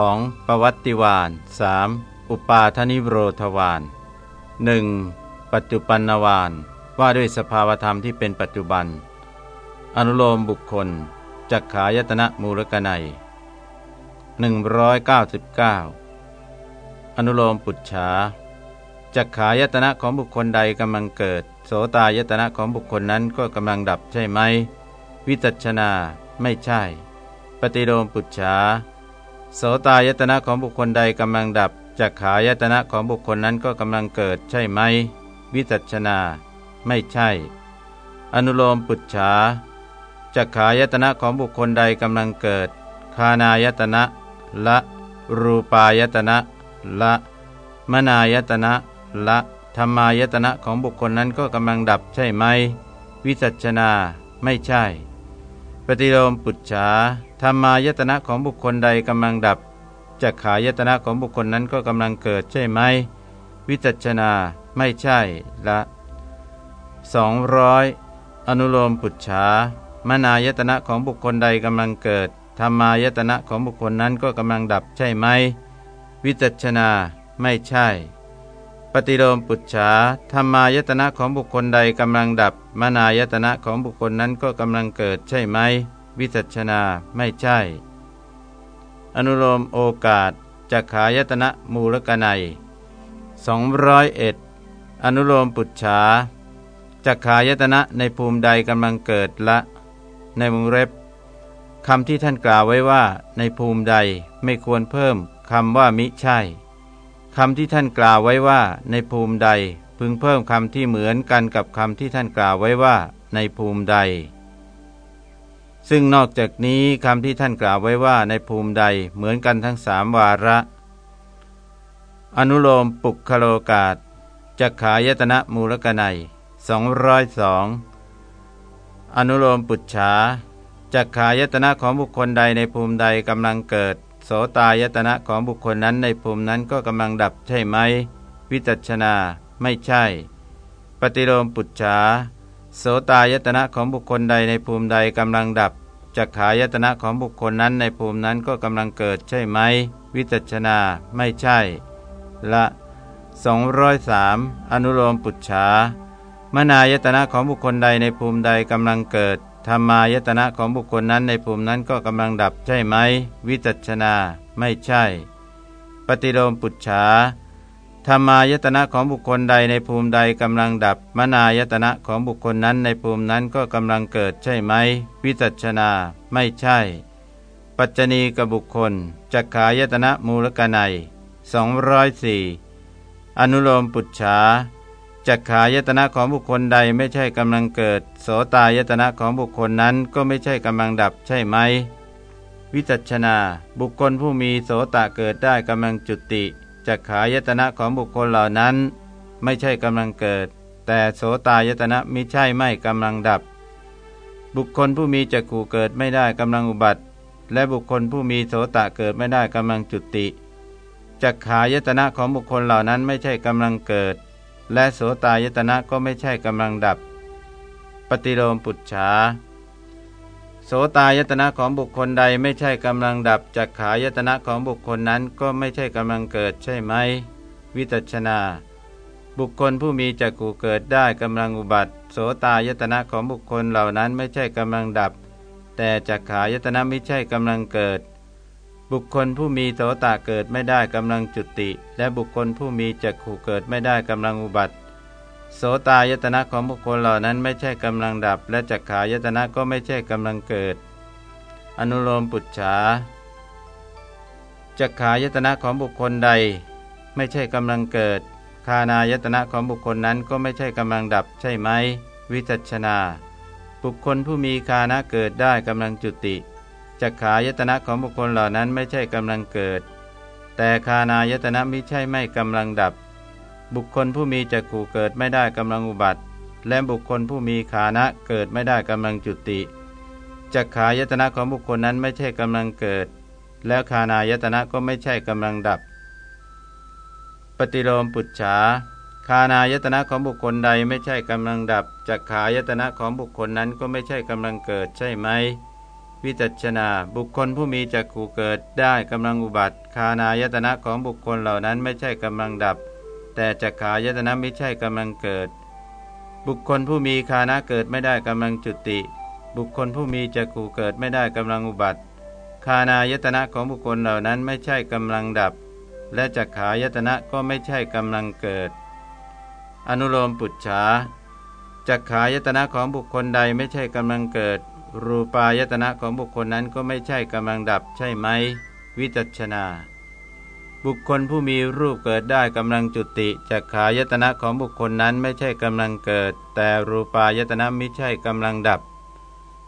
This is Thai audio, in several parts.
2. ปวัตติวาน 3. อุปาทนิโรธวาน 1. ปัจจุปันนวานว่าด้วยสภาวธรรมที่เป็นปัจจุบัน อนุโลมบุคคลจักขายตนะมูลกนัย199 อนุโลมปุจฉาจักขายตนะของบุคคลใดกำลังเกิด โสตายตนะของบุคคลนั้นก็กำลังดับใช่ไหม วิจัชนา ไม่ใช่ ปฏิโลมปุจฉา โสตายตนะของบุคคลใดกำลังดับจักขายตนะของบุคคลนั้นก็กำลังเกิดใช่ไหม วิจัชนา ไม่ใช่ อนุโลมปุจฉาจักขายตนะของบุคคลใดกำลังเกิด คานายตนะ ละ รูปายตนะ ละ มนายตนะ ละธรรมายตนะของบุคคลนั้นก็กำลังดับใช่ไหม วิจัชนา ไม่ใช่ ฏิโลมปุจฉาธรรมายตนะของบุคคลใดกำลังดับจักขายตนะของบุคคลนั้นก็กำลังเกิดใช่ไหม วิจัชนาไม่ใช่ละ200 อนุโลมปุจฉามนายตนะของบุคคลใดกำลังเกิดธรรมายตนะของบุคคลนั้นก็กำลังดับใช่ไหม วิจัชนาไม่ใช่ ปฏิโลมปุจฉาธรรมายตนะของบุคคลใดกำลังดับ มนายตนะของบุคคลนั้นก็กำลังเกิดใช่ไหม วิจัชนาไม่ใช่ อนุโลมโอกาสจักขายตนะมูลกนัย201 อนุโลมปุจฉาจักขายตนะในภูมิใดกำลังเกิดละ ในวงเล็บคำที่ท่านกล่าวไว้ว่า ในภูมิใดไม่ควรเพิ่มคำว่ามิใช่ คำที่ท่านกล่าวไว้ว่า ในภูมิใด พึงเพิ่มคำที่เหมือนกันกับคำที่ท่านกล่าวไว้ว่า ในภูมิใด ซึ่งนอกจากนี้คำที่ท่านกล่าวไว้ว่า ในภูมิใดเหมือนกันทั้งสามวาระ อนุโลมปุกคโลกาศจักขายตนะมูลกนัย202 อนุโลมปุจฉาจักขายตนะของบุคคลใดในภูมิใดกำลังเกิด โสตายตนะของบุคคลนั้นในภูมินั้นก็กำลังดับใช่ไหม วิจัชนา ไม่ใช่ ปฏิโลมปุจฉาโสตายตนะของบุคคลใดในภูมิใดกำลังดับจักขายตนะของบุคคลนั้นในภูมินั้นก็กำลังเกิดใช่ไหม วิจัชนาไม่ใช่ ละ203อนุโลมปุจฉามนายตนะของบุคคลใดในภูมิใดกำลังเกิด ธรรมายตนะของบุคคลนั้นในภูมินั้นก็กำลังดับใช่ไหม วิจัชนา ไม่ใช่ ปฏิโลมปุจฉาธรรมายตนะของบุคคลใดในภูมิใดกำลังดับ มนายตนะของบุคคลนั้นในภูมินั้นก็กำลังเกิดใช่ไหม วิจัชนา ไม่ใช่ ปัจจณีกับบุคคลจักขายตนะมูลกนัย204อนุโลมปุจฉา จักขายตนะของบุคคลใดไม่ใช่กำลังเกิด โสตายตนะของบุคคลนั้นก็ไม่ใช่กำลังดับใช่ไหม วิจัชนา บุคคลผู้มีโสตะเกิดได้กำลังจุติจักขายตนะของบุคคลเหล่านั้น ไม่ใช่กำลังเกิด แต่โสตายตนะมิใช่ไม่กำลังดับ บุคคลผู้มีจักขู่เกิดไม่ได้กำลังอุบัติ และบุคคลผู้มีโสตะเกิดไม่ได้กำลังจุติจักขายตนะของบุคคลเหล่านั้นไม่ใช่กำลังเกิด และโสตายตนะก็ไม่ใช่กำลังดับ ปฏิโลมปุจฉาโสตายตนะของบุคคลใดไม่ใช่กำลังดับจักขายตนะของบุคคลนั้นก็ไม่ใช่กำลังเกิดใช่ไหม วิตัชนา บุคคลผู้มีจักกูเกิดได้กำลังอุบัติ โสตายตนะของบุคคลเหล่านั้นไม่ใช่กำลังดับ แต่จักขายตนะไม่ใช่กำลังเกิด บุคคลผู้มีโสตะเกิดไม่ได้กำลังจุติ และบุคคลผู้มีจักขู่เกิดไม่ได้กำลังอุบัติโสตายตนะของบุคคลเหล่านั้นไม่ใช่กำลังดับ และจักขายตนะก็ไม่ใช่กำลังเกิด อนุโลมปุจฉาจักขายตนะของบุคคลใด ไม่ใช่กำลังเกิด คานายตนะของบุคคลนั้นก็ไม่ใช่กำลังดับใช่ไหม วิจัชนา บุคคลผู้มีคานะเกิดได้กำลังจุติ จักขายตนะของบุคคลเหล่านั้นไม่ใช่กำลังเกิด แต่คานายตนะไม่ใช่ไม่กำลังดับ บุคคลผู้มีจักขู่เกิดไม่ได้กำลังอุบัติ และบุคคลผู้มีคานะเกิดไม่ได้กำลังจุติจักขายตนะของบุคคลนั้นไม่ใช่กำลังเกิด แล้วคานายตนะก็ไม่ใช่กำลังดับ ปฏิโลมปุจฉาคานายตนะของบุคคลใดไม่ใช่กำลังดับจักขายตนะของบุคคลนั้นก็ไม่ใช่กำลังเกิดใช่ไหม วิจัชนาบุคคลผู้มีจักขู่เกิดได้กำลังอุบัติ คานายตนะของบุคคลเหล่านั้นไม่ใช่กำลังดับ แต่จักขายตนะไม่ใช่กำลังเกิด บุคคลผู้มีคานะเกิดไม่ได้กำลังจุติ บุคคลผู้มีจักขู่เกิดไม่ได้กำลังอุบัติ คานายตนะของบุคคลเหล่านั้นไม่ใช่กำลังดับ และจักขายตนะก็ไม่ใช่กำลังเกิด อนุโลมปุจฉาจักขายตนะของบุคคลใดไม่ใช่กำลังเกิด รูปายตนะของบุคคลนั้นก็ไม่ใช่กำลังดับใช่ไหม วิจัชนา บุคคลผู้มีรูปเกิดได้กำลังจุติจักขายตนะของบุคคลนั้นไม่ใช่กำลังเกิด แต่รูปายตนะไม่ใช่กำลังดับ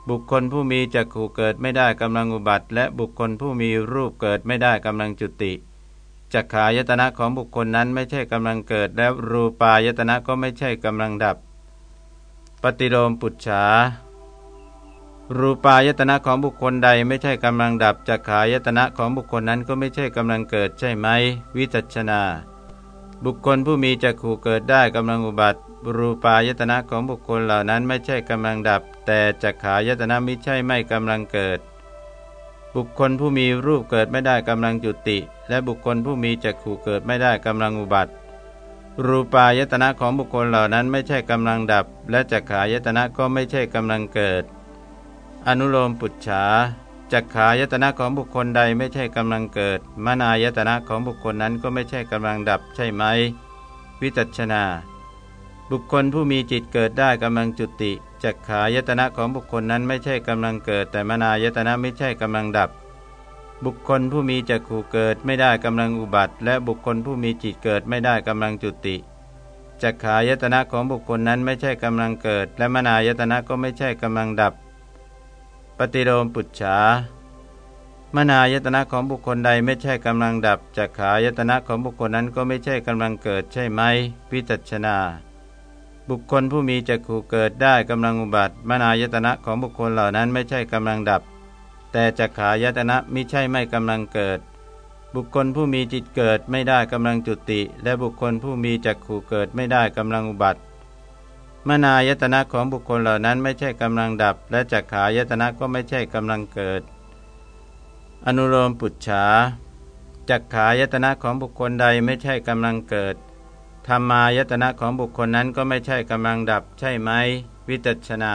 บุคคลผู้มีจักขู่เกิดไม่ได้กำลังอุบัติ และบุคคลผู้มีรูปเกิดไม่ได้กำลังจุติจักขายตนะของบุคคลนั้นไม่ใช่กำลังเกิด และรูปายตนะก็ไม่ใช่กำลังดับ ปฏิโลมปุจฉา รูปายตนะของบุคคลใดไม่ใช่กำลังดับจักขายตนะของบุคคลนั้นก็ไม่ใช่กำลังเกิดใช่ไหม วิจัชนา บุคคลผู้มีจักขู่เกิดได้กำลังอุบัติ รูปายตนะของบุคคลเหล่านั้นไม่ใช่กำลังดับ แต่จักขายตนะไม่ใช่ไม่กำลังเกิด บุคคลผู้มีรูปเกิดไม่ได้กำลังจุติ และบุคคลผู้มีจักขู่เกิดไม่ได้กำลังอุบัติ รูปายตนะของบุคคลเหล่านั้นไม่ใช่กำลังดับ และจักขายตนะก็ไม่ใช่กำลังเกิด อนุโลมปุจฉาจักขายตนะของบุคคลใดไม่ใช่กำลังเกิด มนายตนะของบุคคลนั้นก็ไม่ใช่กำลังดับใช่ไหม วิจัชนา บุคคลผู้มีจิตเกิดได้กำลังจุติจักขายตนะของบุคคลนั้นไม่ใช่กำลังเกิด แต่มนายตนะไม่ใช่กำลังดับ บุคคลผู้มีจักขู่เกิดไม่ได้กำลังอุบัติ และบุคคลผู้มีจิตเกิดไม่ได้กำลังจุติจักขายตนะของบุคคลนั้นไม่ใช่กำลังเกิด และมนายตนะก็ไม่ใช่กำลังดับ ปฏิโลมปุจฉามนายตนะของบุคคลใดไม่ใช่กำลังดับจักขายตนะของบุคคลนั้นก็ไม่ใช่กำลังเกิดใช่ไหมพิจัชนา บุคคลผู้มีจักขู่เกิดได้กำลังอุบัติ มนายตนะของบุคคลเหล่านั้นไม่ใช่กำลังดับ แต่จักขายตนะมิใช่ไม่กำลังเกิด บุคคลผู้มีจิตเกิดไม่ได้กำลังจุติ และบุคคลผู้มีจักขู่เกิดไม่ได้กำลังอุบัติ มนายตนะของบุคคลเหล่านั้นไม่ใช่กำลังดับ และจักขายตนะก็ไม่ใช่กำลังเกิด อนุโลมปุจฉาจักขายตนะของบุคคลใดไม่ใช่กำลังเกิดธรรมายตนะของบุคคลนั้นก็ไม่ใช่กำลังดับ ใช่ไหม วิจัชนา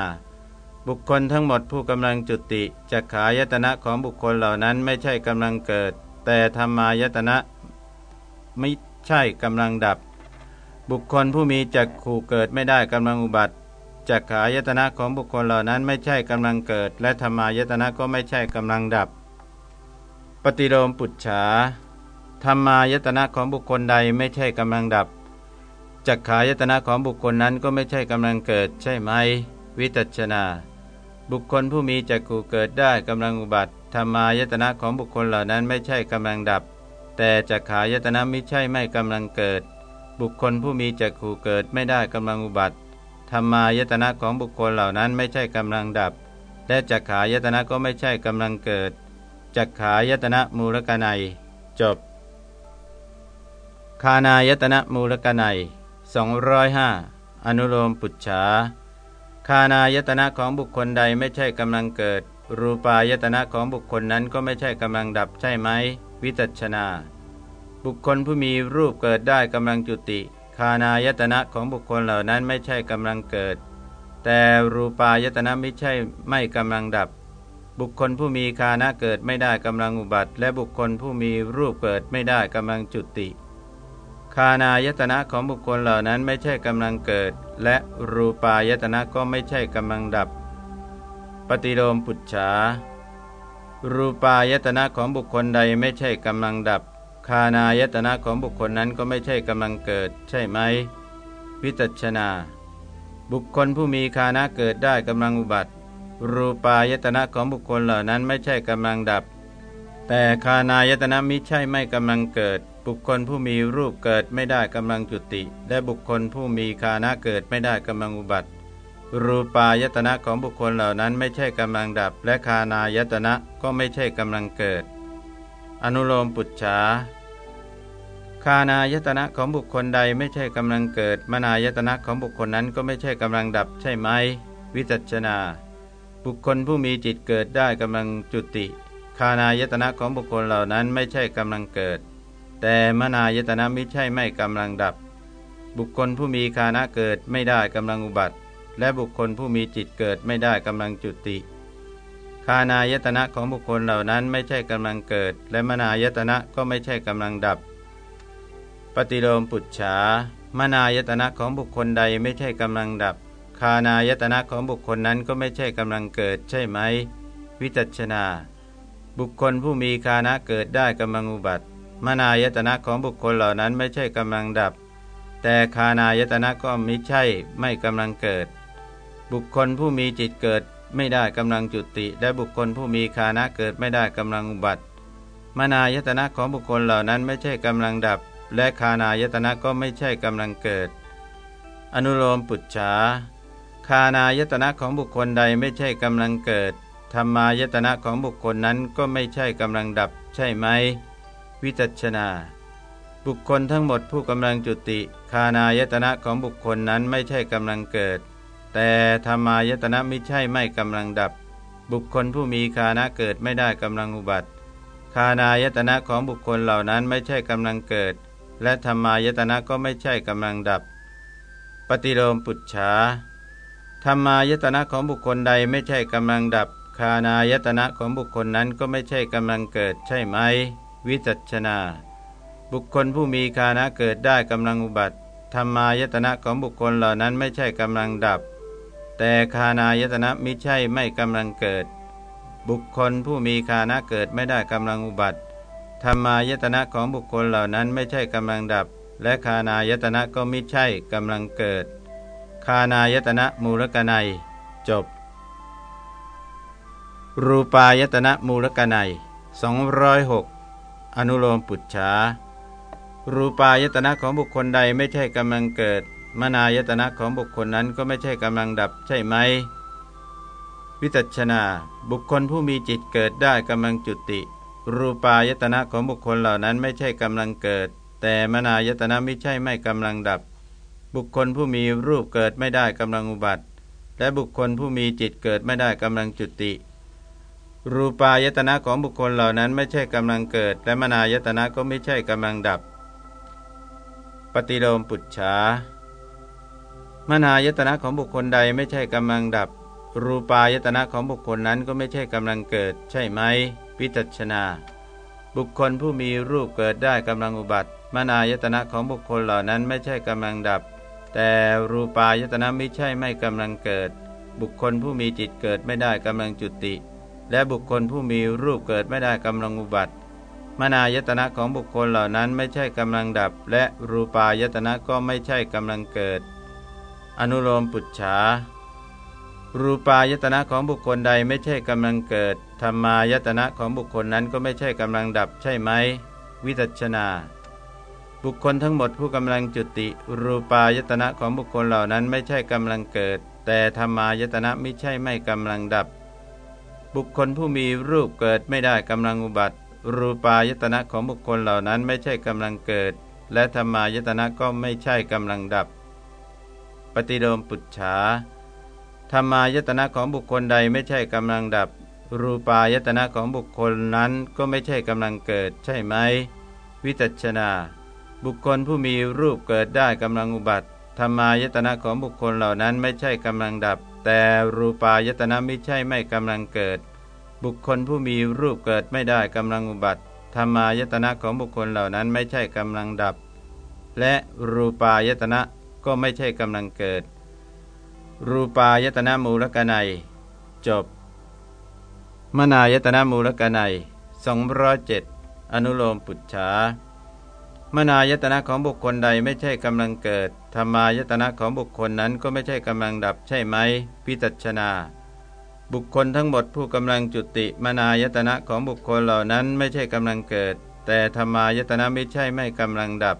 บุคคลทั้งหมดผู้กำลังจุติจักขายตนะของบุคคลเหล่านั้นไม่ใช่กำลังเกิด แต่ธรรมายตนะไม่ใช่กำลังดับ บุคคลผู้มีจักขู่เกิดไม่ได้กำลังอุบัติจักขายตนะของบุคคลเหล่านั้นไม่ใช่กำลังเกิด และธรรมายตนะก็ไม่ใช่กำลังดับ ปฏิโลมปุจฉาธรรมายตนะของบุคคลใดไม่ใช่กำลังดับจักขายตนะของบุคคลนั้นก็ไม่ใช่กำลังเกิดใช่ไหม วิตัชนา บุคคลผู้มีจักขู่เกิดได้กำลังอุบัติธรรมายตนะของบุคคลเหล่านั้นไม่ใช่กำลังดับ แต่จักขายตนะไม่ใช่ไม่กำลังเกิด บุคคลผู้มีจักขู่เกิดไม่ได้กำลังอุบัติธรรมายตนะของบุคคลเหล่านั้นไม่ใช่กำลังดับ และจักขายตนะก็ไม่ใช่กำลังเกิดจักขายตนะมูลกนัย จบ คานายตนะมูลกนัย205 อนุโลมปุจฉาคานายตนะของบุคคลใดไม่ใช่กำลังเกิด รูปายตนะของบุคคลนั้นก็ไม่ใช่กำลังดับใช่ไหม วิจัชนา บุคคลผู้มีรูปเกิดได้กำลังจุติ คานายตนะของบุคคลเหล่านั้นไม่ใช่กำลังเกิด แต่รูปายตนะไม่ใช่ไม่กำลังดับ บุคคลผู้มีคานะเกิดไม่ได้กำลังอุบัติ และบุคคลผู้มีรูปเกิดไม่ได้กำลังจุติ คานายตนะของบุคคลเหล่านั้นไม่ใช่กำลังเกิด และรูปายตนะก็ไม่ใช่กำลังดับ ปฏิโลมปุจฉารูปายตนะของบุคคลใดไม่ใช่กำลังดับ คานายตนะของบุคคลนั้นก็ไม่ใช่กำลังเกิด ใช่ไหม วิตัชนา บุคคลผู้มีคานะเกิดได้กำลังอุบัติ รูปายตนะของบุคคลเหล่านั้นไม่ใช่กำลังดับ แต่คานายตนะมิใช่ไม่กำลังเกิด บุคคลผู้มีรูปเกิดไม่ได้กำลังจุติ และบุคคลผู้มีคานะเกิดไม่ได้กำลังอุบัติ รูปายตนะของบุคคลเหล่านั้นไม่ใช่กำลังดับ และคานายตนะก็ไม่ใช่กำลังเกิด อนุโลมปุจฉา คานายตนะของบุคคลใดไม่ใช่กำลังเกิด มนายตนะของบุคคลนั้นก็ไม่ใช่กำลังดับใช่ไหม วิจัชนา บุคคลผู้มีจิตเกิดได้กำลังจุติ คานายตนะของบุคคลเหล่านั้นไม่ใช่กำลังเกิด แต่มนายตนะไม่ใช่ไม่กำลังดับ บุคคลผู้มีคานะเกิดไม่ได้กำลังอุบัติ และบุคคลผู้มีจิตเกิดไม่ได้กำลังจุติคานายตนะของบุคคลเหล่านั้นไม่ใช่กำลังเกิด และมนายตนะก็ไม่ใช่กำลังดับ ปฏิโลมปุจฉามนายตนะของบุคคลใดไม่ใช่กำลังดับ คานายตนะของบุคคลนั้นก็ไม่ใช่กำลังเกิดใช่ไหม วิจัชนา บุคคลผู้มีคานะเกิดได้กำลังอุบัติ มนายตนะของบุคคลเหล่านั้นไม่ใช่กำลังดับ แต่คานายตนะก็ไม่ใช่ไม่กำลังเกิด บุคคลผู้มีจิตเกิดไม่ได้กำลังจุติ และบุคคลผู้มีคานะเกิดไม่ได้กำลังอุบัติ มนายตนะของบุคคลเหล่านั้นไม่ใช่กำลังดับ และคานายตนะก็ไม่ใช่กำลังเกิด อนุโลมปุจฉาคานายตนะของบุคคลใดไม่ใช่กำลังเกิดธรรมายตนะของบุคคลนั้นก็ไม่ใช่กำลังดับ ใช่ไหม วิจัชนา บุคคลทั้งหมดผู้กำลังจุติคานายตนะของบุคคลนั้นไม่ใช่กำลังเกิด แต่ธรรมายตนะไม่ใช่ไม่กำลังดับ บุคคลผู้มีคานะเกิดไม่ได้กำลังอุบัติคานายตนะของบุคคลเหล่านั้นไม่ใช่กำลังเกิด และธรรมายตนะก็ไม่ใช่กำลังดับ ปฏิโลมปุจฉาธรรมายตนะของบุคคลใดไม่ใช่กำลังดับ คานายตนะของบุคคลนั้นก็ไม่ใช่กำลังเกิดใช่ไหม วิจัชนา บุคคลผู้มีคานะเกิดได้กำลังอุบัติธรรมายตนะของบุคคลเหล่านั้นไม่ใช่กำลังดับ แต่คานายตนะมิใช่ไม่กำลังเกิด บุคคลผู้มีคานะเกิดไม่ได้กำลังอุบัติ ธรรมายตนะของบุคคลเหล่านั้นไม่ใช่กำลังดับ และคานายตนะก็ไมิใช่กำลังเกิด คานายตนะมูลกนัย จบ รูปายตนะมูลกนัย206 อนุโลมปุจฉารูปายตนะของบุคคลใดไม่ใช่กำลังเกิด มนายตนะของบุคคลนั้นก็ไม่ใช่กำลังดับใช่ไหมวิจัชนา บุคคลผู้มีจิตเกิดได้กำลังจุติ รูปายตนะของบุคคลเหล่านั้นไม่ใช่กำลังเกิด แต่มนายตนะไม่ใช่ไม่กำลังดับ บุคคลผู้มีรูปเกิดไม่ได้กำลังอุบัติ และบุคคลผู้มีจิตเกิดไม่ได้กำลังจุติ รูปายตนะของบุคคลเหล่านั้นไม่ใช่กำลังเกิด และมนายตนะก็ไม่ใช่กำลังดับ ปฏิโลมปุจฉามนายตนะของบุคคลใดไม่ใช่กำลังดับ รูปายตนะของบุคคลนั้นก็ไม่ใช่กำลังเกิด ใช่ไหม พิจัชนา บุคคลผู้มีรูปเกิดได้กำลังอุบัติมนายตนะของบุคคลเหล่านั้นไม่ใช่กำลังดับ แต่รูปายตนะไม่ใช่ไม่กำลังเกิด บุคคลผู้มีจิตเกิดไม่ได้กำลังจุติ และบุคคลผู้มีรูปเกิดไม่ได้กำลังอุบัติมนายตนะของบุคคลเหล่านั้นไม่ใช่กำลังดับ และรูปายตนะก็ไม่ใช่กำลังเกิด อนุโลมปุจฉา รูปายตนะของบุคคลใดไม่ใช่กำลังเกิดธรรมายตนะของบุคคลนั้นก็ไม่ใช่กำลังดับใช่ไหม วิจัชนา บุคคลทั้งหมดผู้กำลังจุติ รูปายตนะของบุคคลเหล่านั้นไม่ใช่กำลังเกิด แต่ธรรมายตนะไม่ใช่ไม่กำลังดับ บุคคลผู้มีรูปเกิดไม่ได้กำลังอุบัติ รูปายตนะของบุคคลเหล่านั้นไม่ใช่กำลังเกิด และธรรมายตนะก็ไม่ใช่กำลังดับ ปฏิโดมปุจฉา ธรรมายตนะของบุคคลใดไม่ใช่กำลังดับ รูปายตนะของบุคคลนั้นก็ไม่ใช่กำลังเกิดใช่ไหม วิจัชนา บุคคลผู้มีรูปเกิดได้กำลังอุบัติธรรมายตนะของบุคคลเหล่านั้นไม่ใช่กำลังดับ แต่รูปายตนะไม่ใช่ไม่กำลังเกิด บุคคลผู้มีรูปเกิดไม่ได้กำลังอุบัติธรรมายตนะของบุคคลเหล่านั้นไม่ใช่กำลังดับ และรูปายตนะก็ไม่ใช่กำลังเกิด รูปายตนะมูลกนัย จบ มนายตนะมูลกนัย207อนุโลมปุจฉามนายตนะของบุคคลใดไม่ใช่กำลังเกิดธรรมายตนะของบุคคลนั้นก็ไม่ใช่กำลังดับใช่ไหม พิจัชนา บุคคลทั้งหมดผู้กำลังจุติ มนายตนะของบุคคลเหล่านั้นไม่ใช่กำลังเกิด แต่ธรรมายตนะไม่ใช่ไม่กำลังดับ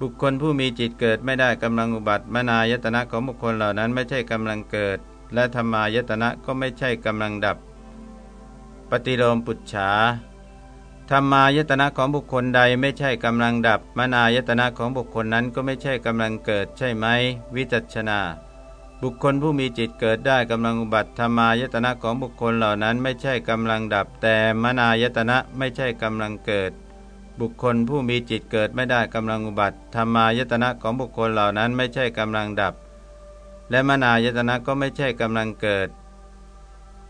บุคคลผู้มีจิตเกิดไม่ได้กำลังอุบัติ มนายตนะของบุคคลเหล่านั้นไม่ใช่กำลังเกิด และธรรมายตนะก็ไม่ใช่กำลังดับ ปฏิโลมปุจฉาธรรมายตนะของบุคคลใดไม่ใช่กำลังดับ มนายตนะของบุคคลนั้นก็ไม่ใช่กำลังเกิดใช่ไหม วิจัชนา บุคคลผู้มีจิตเกิดได้กำลังอุบัติธรรมายตนะของบุคคลเหล่านั้นไม่ใช่กำลังดับ แต่มนายตนะไม่ใช่กำลังเกิด บุคคลผู้มีจิตเกิดไม่ได้กำลังอุบัติธรรมายตนะของบุคคลเหล่านั้นไม่ใช่กำลังดับ และมนายตนะก็ไม่ใช่กำลังเกิด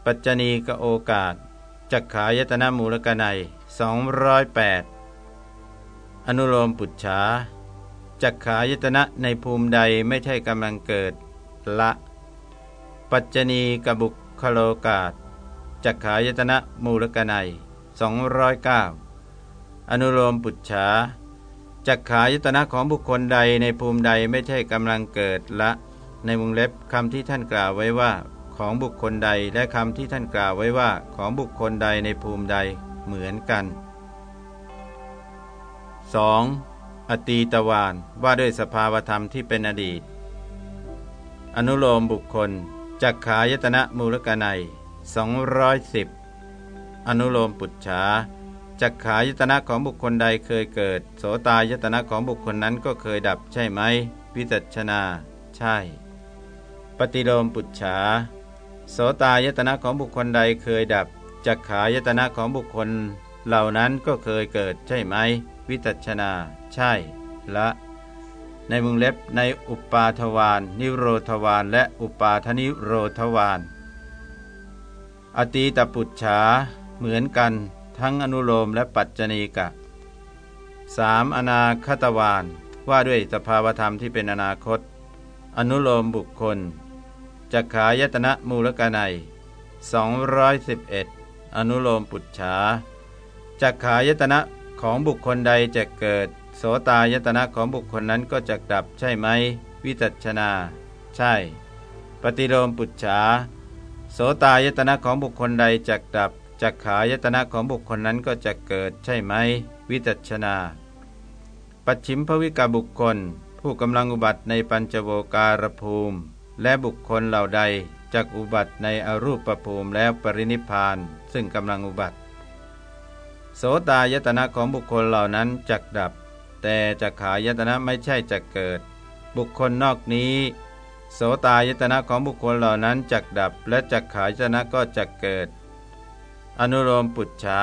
ปัจจณีกโอกาสจักขายตนะมูลกนัย208 อนุโลมปุจฉาจักขายตนะในภูมิใดไม่ใช่กำลังเกิดละ ปัจจณีกบุคโลกาศจักขายตนะมูลกนัย209 อนุโลมปุจฉาจักขายตนะของบุคคลใดในภูมิใดไม่ใช่กำลังเกิดละ ในวงเล็บคำที่ท่านกล่าวไว้ว่า ของบุคคลใดและคำที่ท่านกล่าวไว้ว่า ของบุคคลใดในภูมิใดเหมือนกัน 2. อตีตวานว่าด้วยสภาวธรรมที่เป็นอดีต อนุโลมบุคคลจักขายตนะมูลกนัย210 อนุโลมปุจฉา จักขายตนะของบุคคลใดเคยเกิด โสตายตนะของบุคคลนั้นก็เคยดับใช่ไหมวิจัชนา ใช่ ปฏิโลมปุจฉาโสตายตนะของบุคคลใดเคยดับจักขายตนะของบุคคล เหล่านั้นก็เคยเกิดใช่ไหมวิตัชนา ใช่ ละ ในมุงเล็บในอุปาทวานนิโรธวานและอุปาทนิโรธวานอตีตปุจฉาเหมือนกัน ทั้งอนุโลมและปัจจณีกะ 3. อนาคตวานว่าด้วยสภาวธรรมที่เป็นอนาคต อนุโลมบุคคลจักขายตนะมูลกนัย211 อนุโลมปุจฉาจักขายตนะของบุคคลใดจะเกิด โสตายตนะของบุคคลนั้นก็จะดับใช่ไหม วิจัชนา ใช่ ปฏิโลมปุจฉาโสตายตนะของบุคคลใดจะดับ จักขายตนะของบุคคลนั้นก็จะเกิดใช่ไหม วิจัชนา ปัจฉิมภวิกาบุคคล ผู้กำลังอุบัติในปัญจโวการภูมิ และบุคคลเหล่าใดจักอุบัติในอรูปภูมิแล้วปรินิพาน ซึ่งกำลังอุบัติ โสตายตนะของบุคคลเหล่านั้นจักดับ แต่จักขายตนะไม่ใช่จักเกิด บุคคลนอกนี้โสตายตนะของบุคคลเหล่านั้นจักดับ และจักขายตนะก็จักเกิด อนุโลมปุจฉา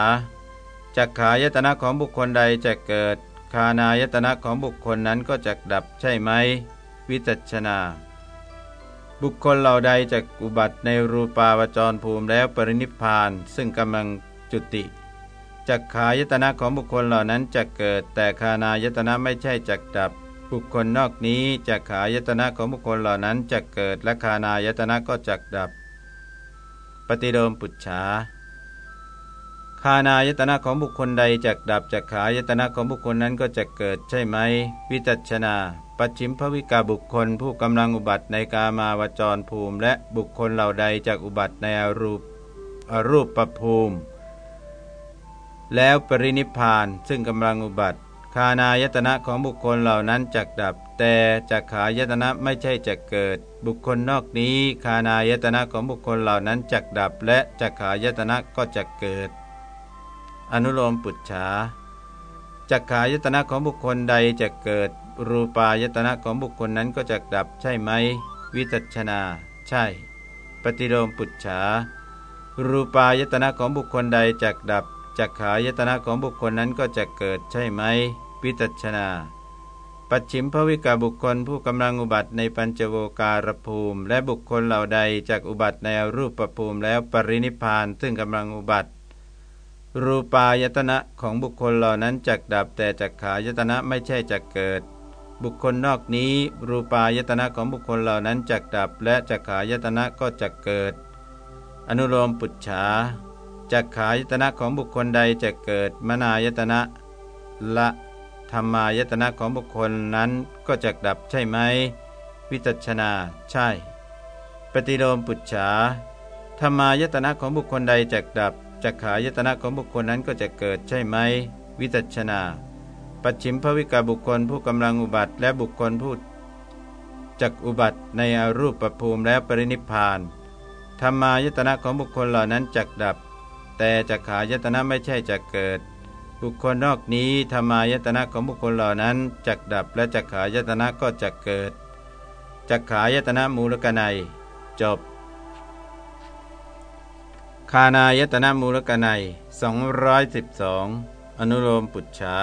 จักขายตนะของบุคคลใดจะเกิด คานายตนะของบุคคลนั้นก็จักดับใช่ไหม วิจัชนา บุคคลเหล่าใดจะอุบัติในรูปาวจรภูมิแล้วปรินิพานซึ่งกำลังจุติจักขายตนะของบุคคลเหล่านั้นจะเกิด แต่คานายตนะไม่ใช่จักดับ บุคคลนอกนี้จักขายตนะของบุคคลเหล่านั้นจะเกิดและคานายตนะก็จักดับ ปฏิโดมปุจฉาานายตนะของบุคคลใดจักดับจักขายตนะของบุคคลนั้นก็จะเกิดใช่ไหม วิจัชนา ปัจฉิมภวิกาบุคคล ผู้กำลังอุบัติในกามาวจรภูมิ และบุคคลเหล่าใดจากอุบัติในอรูปอรูปประภูมิ แล้วปรินิพานซึ่งกำลังอุบัติคานายตนะของบุคคลเหล่านั้นจักดับ แต่จักขายตนะไม่ใช่จักเกิด บุคคลนอกนี้คานายตนะของบุคคลเหล่านั้นจักดับ และจักขายตนะก็จักเกิด อนุโลมปุจฉาจักขายตนะของบุคคลใดจะเกิด รูปายตนะของบุคคลนั้นก็จะดับใช่ไหม วิจัชนา ใช่ ปฏิโลมปุจฉารูปายตนะของบุคคลใดจักดับจักขายตนะของบุคคลนั้นก็จะเกิดใช่ไหม วิจัชนา ปัจฉิมภวิกาบุคคลผู้กำลังอุบัติในปัญจโวการภูมิ และบุคคลเหล่าใดจากอุบัติในรูปประภูมิแล้วปรินิพานซึ่งกำลังอุบัติ รูปายตนะของบุคคลเหล่านั้นจักดับแต่จักขายตนะไม่ใช่จักเกิด บุคคลนอกนี้ รูปายตนะของบุคคลเหล่านั้นจักดับและจักขายตนะก็จักเกิด อนุโลมปุจฉาจักขายตนะของบุคคลใดจะเกิดมนายตนะละธรรมายตนะของบุคคลนั้นก็จักดับใช่ไหม วิจัชนาใช่ ปฏิโลมปุจฉาธรรมายตนะของบุคคลใดจักดับ จักขายตนะของบุคคลนั้นก็จะเกิดใช่ไหม วิจัชนา ปัจฉิมภวิกาบุคคลผู้กำลังอุบัติ และบุคคลผู้จักอุบัติในอรูปประภูมิแล้วปรินิพานธรรมายตนะของบุคคลเหล่านั้นจักดับ แต่จักขายตนะไม่ใช่จักเกิด บุคคลนอกนี้ธรรมายตนะของบุคคลเหล่านั้นจักดับ และจักขายตนะก็จักเกิดจักขายตนะมูลกนัย จบานายตนะมูลกนัย212 อนุโลมปุจฉา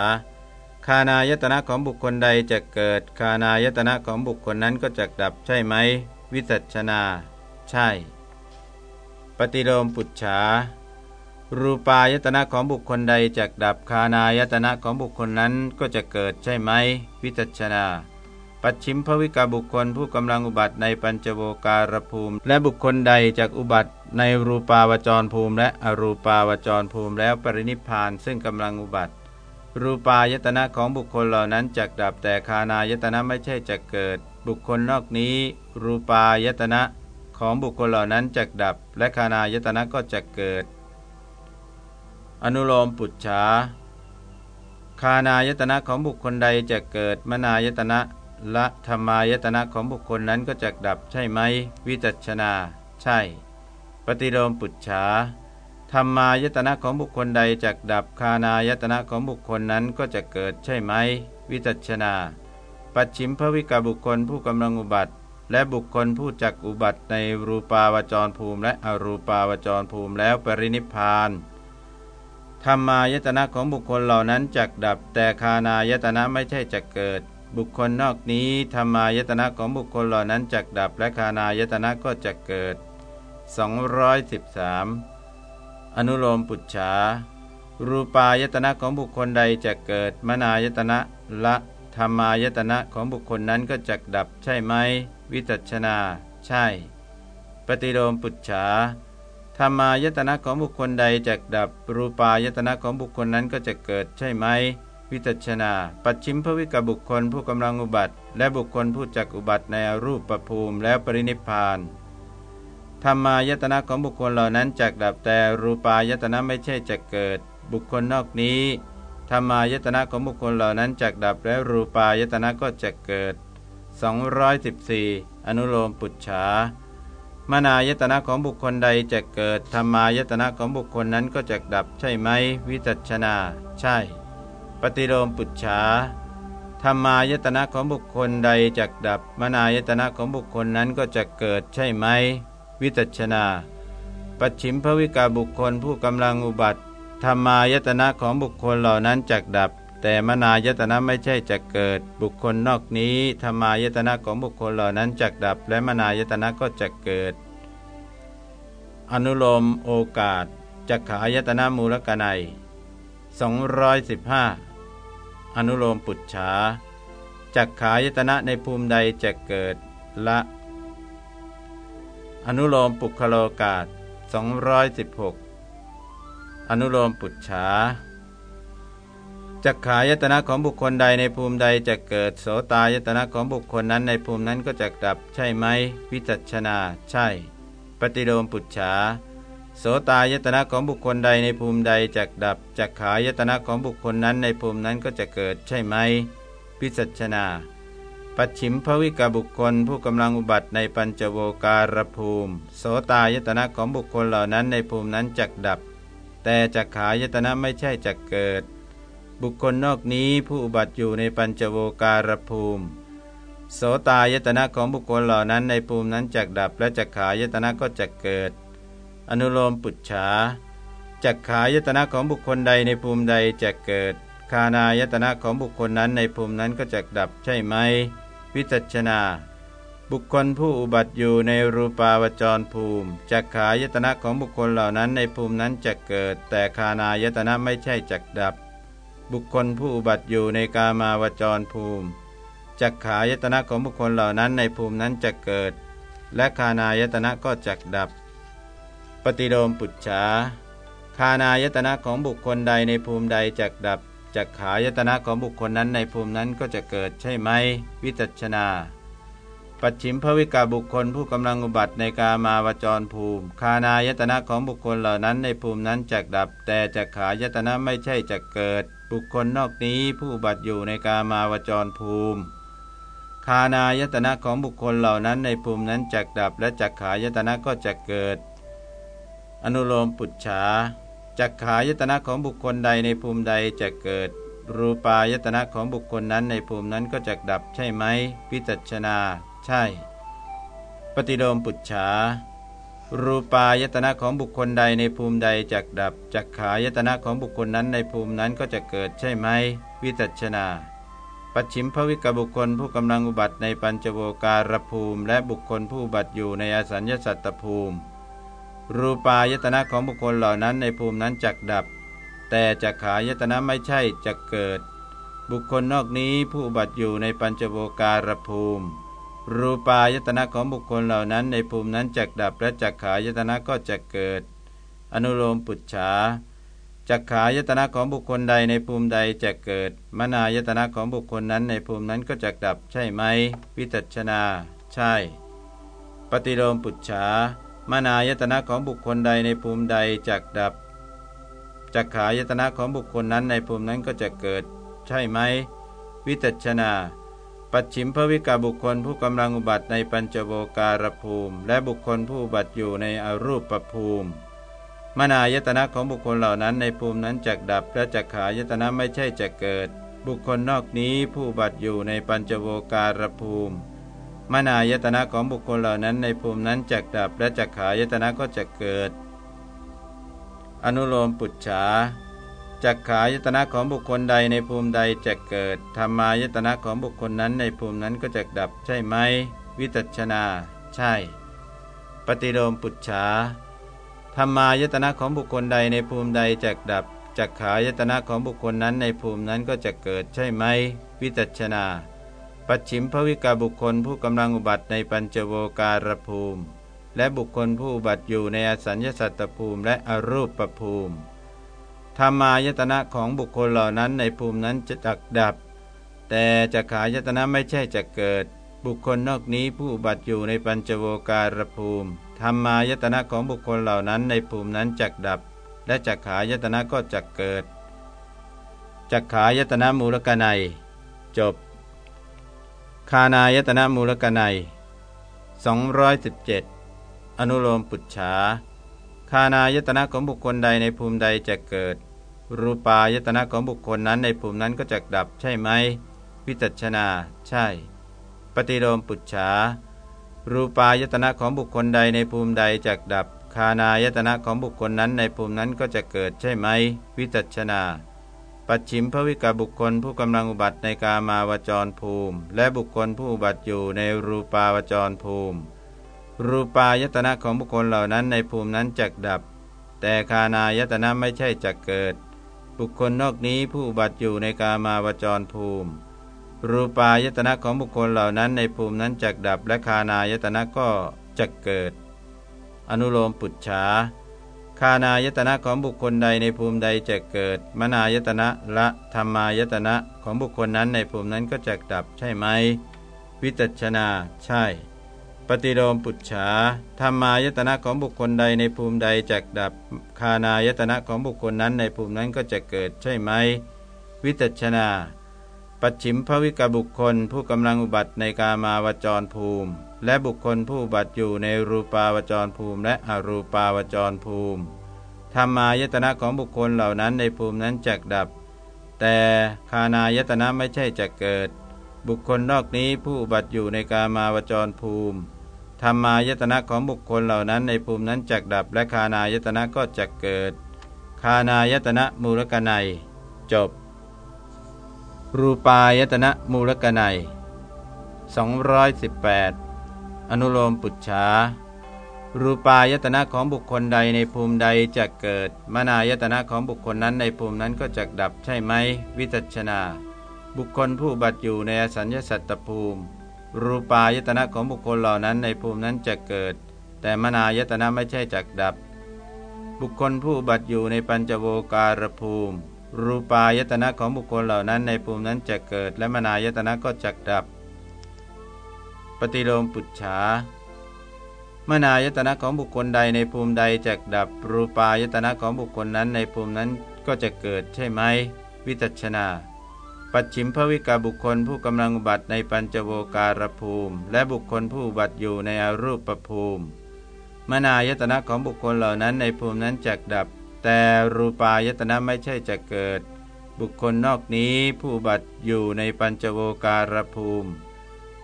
คานายตนะของบุคคลใดจะเกิด คานายตนะของบุคคลนั้นก็จะดับใช่ไหม วิสัชนา ใช่ ปฏิโลมปุจฉารูปายตนะของบุคคลใดจักดับคานายตนะของบุคคลนั้นก็จะเกิดใช่ไหม วิจัชนา ปัจฉิมภวิกาบุคคลผู้กำลังอุบัติในปัญจโวการภูมิ และบุคคลใดจากอุบัติในรูปาวจรภูมิ และอรูปาวจรภูมิแล้วปรินิพานซึ่งกำลังอุบัติ รูปายตนะของบุคคลเหล่านั้นจักดับแต่คานายตนะไม่ใช่จักเกิด บุคคลนอกนี้ รูปายตนะของบุคคลเหล่านั้นจักดับ และคานายตนะก็จะเกิด อนุโลมปุจฉาคานายตนะของบุคคลใดจะเกิดมนายตนะ ละธรรมายตนะของบุคคลนั้นก็จะดับใช่ไหม วิจัชนา ใช่ ปฏิโลมปุจฉาธรรมายตนะของบุคคลใดจะดับคานายตนะของบุคคลนั้นก็จะเกิดใช่ไหม วิจัชนา ปัจฉิมภวิกาบุคคลผู้กำลังอุบัติ และบุคคลผู้จักอุบัติในรูปาวจรภูมิ และอรูปาวจรภูมิแล้วปรินิพานธรรมายตนะของบุคคลเหล่านั้นจักดับแต่คานายตนะไม่ใช่จักเกิด บุคคลนอกนี้ธรรมายตนะของบุคคลเหล่านั้นจักดับและคานายตนะก็จะเกิด 213 อนุโลมปุจฉารูปายตนะของบุคคลใดจะเกิด มนายตนะละธรรมายตนะของบุคคลนั้นก็จักดับใช่ไหม วิจัชนา ใช่ ปฏิโลมปุจฉาธรรมายตนะของบุคคลใดจักดับ รูปายตนะของบุคคลนั้นก็จะเกิดใช่ไหม วิจัชนา ปัจฉิมภวิกบุคคลผู้กำลังอุบัติ และบุคคลผู้จักอุบัติในรูปประภูมิแล้วปรินิพานธรรมายตนะของบุคคลเหล่านั้นจักดับแต่รูปายตนะไม่ใช่จะเกิด บุคคลนอกนี้ธรรมายตนะของบุคคลเหล่านั้นจักดับและรูปายตนะก็จะเกิด 214 อนุโลมปุจฉามนายตนะของบุคคลใดจะเกิดธรรมายตนะของบุคคลนั้นก็จะดับใช่ไหม วิจัชนา ใช่ ปฏิโลมปุจฉาธรรมายตนะของบุคคลใดจักดับ มนายตนะของบุคคลนั้นก็จะเกิดใช่ไหม วิจัชนา ปัจฉิมภวิกาบุคคลผู้กำลังอุบัติธรรมายตนะของบุคคลเหล่านั้นจักดับ แต่มนายตนะไม่ใช่จะเกิด บุคคลนอกนี้ธรรมายตนะของบุคคลเหล่านั้นจักดับ และมนายตนะก็จะเกิด อนุโลมโอกาสจักขายตนะมูลกนัย215 อนุโลมปุจฉาจักขายตนะในภูมิใดจะเกิดละ อนุโลมปุคโลกาส216 อนุโลมปุจฉาจักขายตนะของบุคคลใดในภูมิใดจะเกิดโสตายตนะของบุคคลนั้นในภูมินั้นก็จะดับใช่ไหมวิจัชนา ใช่ ปฏิโลมปุจฉา โสตายตนะของบุคคลใดในภูมิใดจักดับจักขายตนะของบุคคลนั้นในภูมินั้นก็จะเกิดใช่ไหม พิสัชนา ปัจฉิมภวิกบุคคลผู้กำลังอุบัติในปัญจโวการภูมิ โสตายตนะของบุคคลเหล่านั้นในภูมินั้นจักดับ แต่จักขายตนะไม่ใช่จักเกิด บุคคลนอกนี้ผู้อุบัติอยู่ในปัญจโวการภูมิโสตายตนะของบุคคลเหล่านั้นในภูมินั้นจักดับและจักขายตนะก็จะเกิด อนุโลมปุจฉาจักขายตนะของบุคคลใดในภูมิใดจะเกิด คานายตนะของบุคคลนั้นในภูมินั้นก็จะดับใช่ไหม วิจัชนา บุคคลผู้อุบัติอยู่ในรูปาวจรภูมิจักขายตนะของบุคคลเหล่านั้นในภูมินั้นจะเกิด แต่คานายตนะไม่ใช่จักดับ บุคคลผู้อุบัติอยู่ในกามาวจรภูมิจักขายตนะของบุคคลเหล่านั้นในภูมินั้นจะเกิด และคานายตนะก็จักดับ ปฏิโลมปุจฉาคานายตนะของบุคคลใดในภูมิใดจักดับจักขายตนะของบุคคลนั้นในภูมินั้นก็จะเกิดใช่ไหม วิจัชนา ปัจฉิมภวิกาบุคคลผู้กำลังอุบัติในกามาวจรภูมิ คานายตนะของบุคคลเหล่านั้นในภูมินั้นจักดับ แต่จักขายตนะไม่ใช่จักเกิด บุคคลนอกนี้ผู้อุบัติอยู่ในกามาวจรภูมิ คานายตนะของบุคคลเหล่านั้นในภูมินั้นจักดับ และจักขายตนะก็จะเกิด อนุโลมปุจฉาจักขายตนะของบุคคลใดในภูมิใดจะเกิด รูปายตนะของบุคคลนั้นในภูมินั้นก็จะดับใช่ไหมพิจัชนา ใช่ ปฏิโลมปุจฉารูปายตนะของบุคคลใดในภูมิใดจักดับจักขายตนะของบุคคลนั้นในภูมินั้นก็จะเกิดใช่ไหมวิจัชนา ปัจฉิมภวิกบุคคลผู้กำลังอุบัติในปัญจโวการภูมิ และบุคคลผู้บัติอยู่ในอสัญญสัตตภูมิ รูปายตนะของบุคคลเหล่านั้นในภูมินั้นจักดับ แต่จักขายตนะไม่ใช่จักเกิด บุคคลนอกนี้ผู้บัติอยู่ในปัญจโวการภูมิ รูปายตนะของบุคคลเหล่านั้นในภูมินั้นจักดับและจักขายตนะก็จะเกิด อนุโลมปุจฉาจักขายตนะของบุคคลใดในภูมิใดจะเกิด มนายตนะของบุคคลนั้นในภูมินั้นก็จะดับใช่ไหม วิจัชนา ใช่ ปฏิโลมปุจฉา มนายตนะของบุคคลใดในภูมิใดจักดับจักขายตนะของบุคคลนั้นในภูมินั้นก็จะเกิด ใช่ไหม วิจัชนา ปัจฉิมภวิกาบุคคลผู้กำลังอุบัติในปัญจโวการภูมิ และบุคคลผู้อุบัติอยู่ในอรูปภูมิ มนายตนะของบุคคลเหล่านั้นในภูมินั้นจักดับ และจักขายตนะไม่ใช่จะเกิด บุคคลนอกนี้ผู้บัติอยู่ในปัญจโวการภูมิ มนายตนะของบุคคลเหล่านั้นในภูมินั้นจักดับและจักขายตนะก็จะเกิด อนุโลมปุจฉาจักขายตนะของบุคคลใดในภูมิใดจะเกิดธรรมายตนะของบุคคลนั้นในภูมินั้นก็จะดับใช่ไหม วิตัชนา ใช่ ปฏิโลมปุจฉาธรรมายตนะของบุคคลใดในภูมิใดจะดับจักขายตนะของบุคคลนั้นในภูมินั้นก็จะเกิดใช่ไหม วิตัชนา ปัจฉิมภวิกาบุคคลผู้กำลังอุบัติในปัญจโวการภูมิ และบุคคลผู้อุบัติอยู่ในอสัญญสัตตภูมิและอรูปภูมิธรรมายตนะของบุคคลเหล่านั้นในภูมินั้นจะจักดับ แต่จักขายตนะไม่ใช่จะเกิด บุคคลนอกนี้ผู้อุบัติอยู่ในปัญจโวการภูมิธรรมายตนะของบุคคลเหล่านั้นในภูมินั้นจักดับ และจักขายตนะก็จักเกิดจักขายตนะมูลกนัย จบ คานายตนะมูลกนัย217 อนุโลมปุจฉาคานายตนะของบุคคลใดในภูมิใดจะเกิด รูปายตนะของบุคคลนั้นในภูมินั้นก็จะดับใช่ไหม วิจัชนา ใช่ ปฏิโลมปุจฉา รูปายตนะของบุคคลใดในภูมิใดจะดับ คานายตนะของบุคคลนั้นในภูมินั้นก็จะเกิดใช่ไหม วิจัชนา ปัจฉิมภวิกบุคคลผู้กำลังอุบัติในกามาวจรภูมิ และบุคคลผู้อุบัติอยู่ในรูปาวจรภูมิ รูปายตนะของบุคคลเหล่านั้นในภูมินั้นจักดับ แต่คานายตนะไม่ใช่จักเกิด บุคคลนอกนี้ผู้บัติอยู่ในกามาวจรภูมิ รูปายตนะของบุคคลเหล่านั้นในภูมินั้นจักดับ และคานายตนะก็จักเกิด อนุโลมปุจฉา คานายตนะของบุคคลใดในภูมิใดจะเกิด มนายตนะละธรรมายตนะของบุคคลนั้นในภูมินั้นก็จะดับใช่ไหม วิจัชนาใช่ ปฏิโลมปุจฉาธรรมายตนะของบุคคลใดในภูมิใดจักดับ คานายตนะของบุคคลนั้นในภูมินั้นก็จะเกิดใช่ไหม วิจัชนา ปัจฉิมภวิกบุคคลผู้กำลังอุบัติในกามาวจรภูมิ และบุคคลผู้อุบัติอยู่ในรูปาวจรภูมิ และอรูปาวจรภูมิธรรมายตนะของบุคคลเหล่านั้นในภูมินั้นจักดับ แต่คานายตนะไม่ใช่จะเกิด บุคคลนอกนี้ผู้บัติอยู่ในกามาวจรภูมิธรรมายตนะของบุคคลเหล่านั้นในภูมินั้นจักดับ และคานายตนะก็จะเกิด คานายตนะมูลกนัยจบ รูปายตนะมูลกนัย218 อนุโลมปุจฉารูปายตนะของบุคคลใดในภูมิใดจะเกิด มนายตนะของบุคคลนั้นในภูมินั้นก็จะดับใช่ไหม วิจัชนา บุคคลผู้บัติอยู่ในอสัญญสัตตภูมิ รูปายตนะของบุคคลเหล่านั้นในภูมินั้นจะเกิด แต่มนายตนะไม่ใช่จักดับ บุคคลผู้บัติอยู่ในปัญจโวการภูมิ รูปายตนะของบุคคลเหล่านั้นในภูมินั้นจะเกิด และมนายตนะก็จักดับ ปฏิโลมปุจฉามนายตนะของบุคคลใดในภูมิใดจักดับ รูปายตนะของบุคคลนั้นในภูมินั้นก็จะเกิดใช่ไหม วิจัชนา ปัจฉิมภวิกาบุคคลผู้กำลังบัติในปัญจโวการภูมิ และบุคคลผู้บัติอยู่ในอรูปภูมิ มนายตนะของบุคคลเหล่านั้นในภูมินั้นจักดับ แต่รูปายตนะไม่ใช่จะเกิด บุคคลนอกนี้ผู้บัติอยู่ในปัญจโวการภูมิ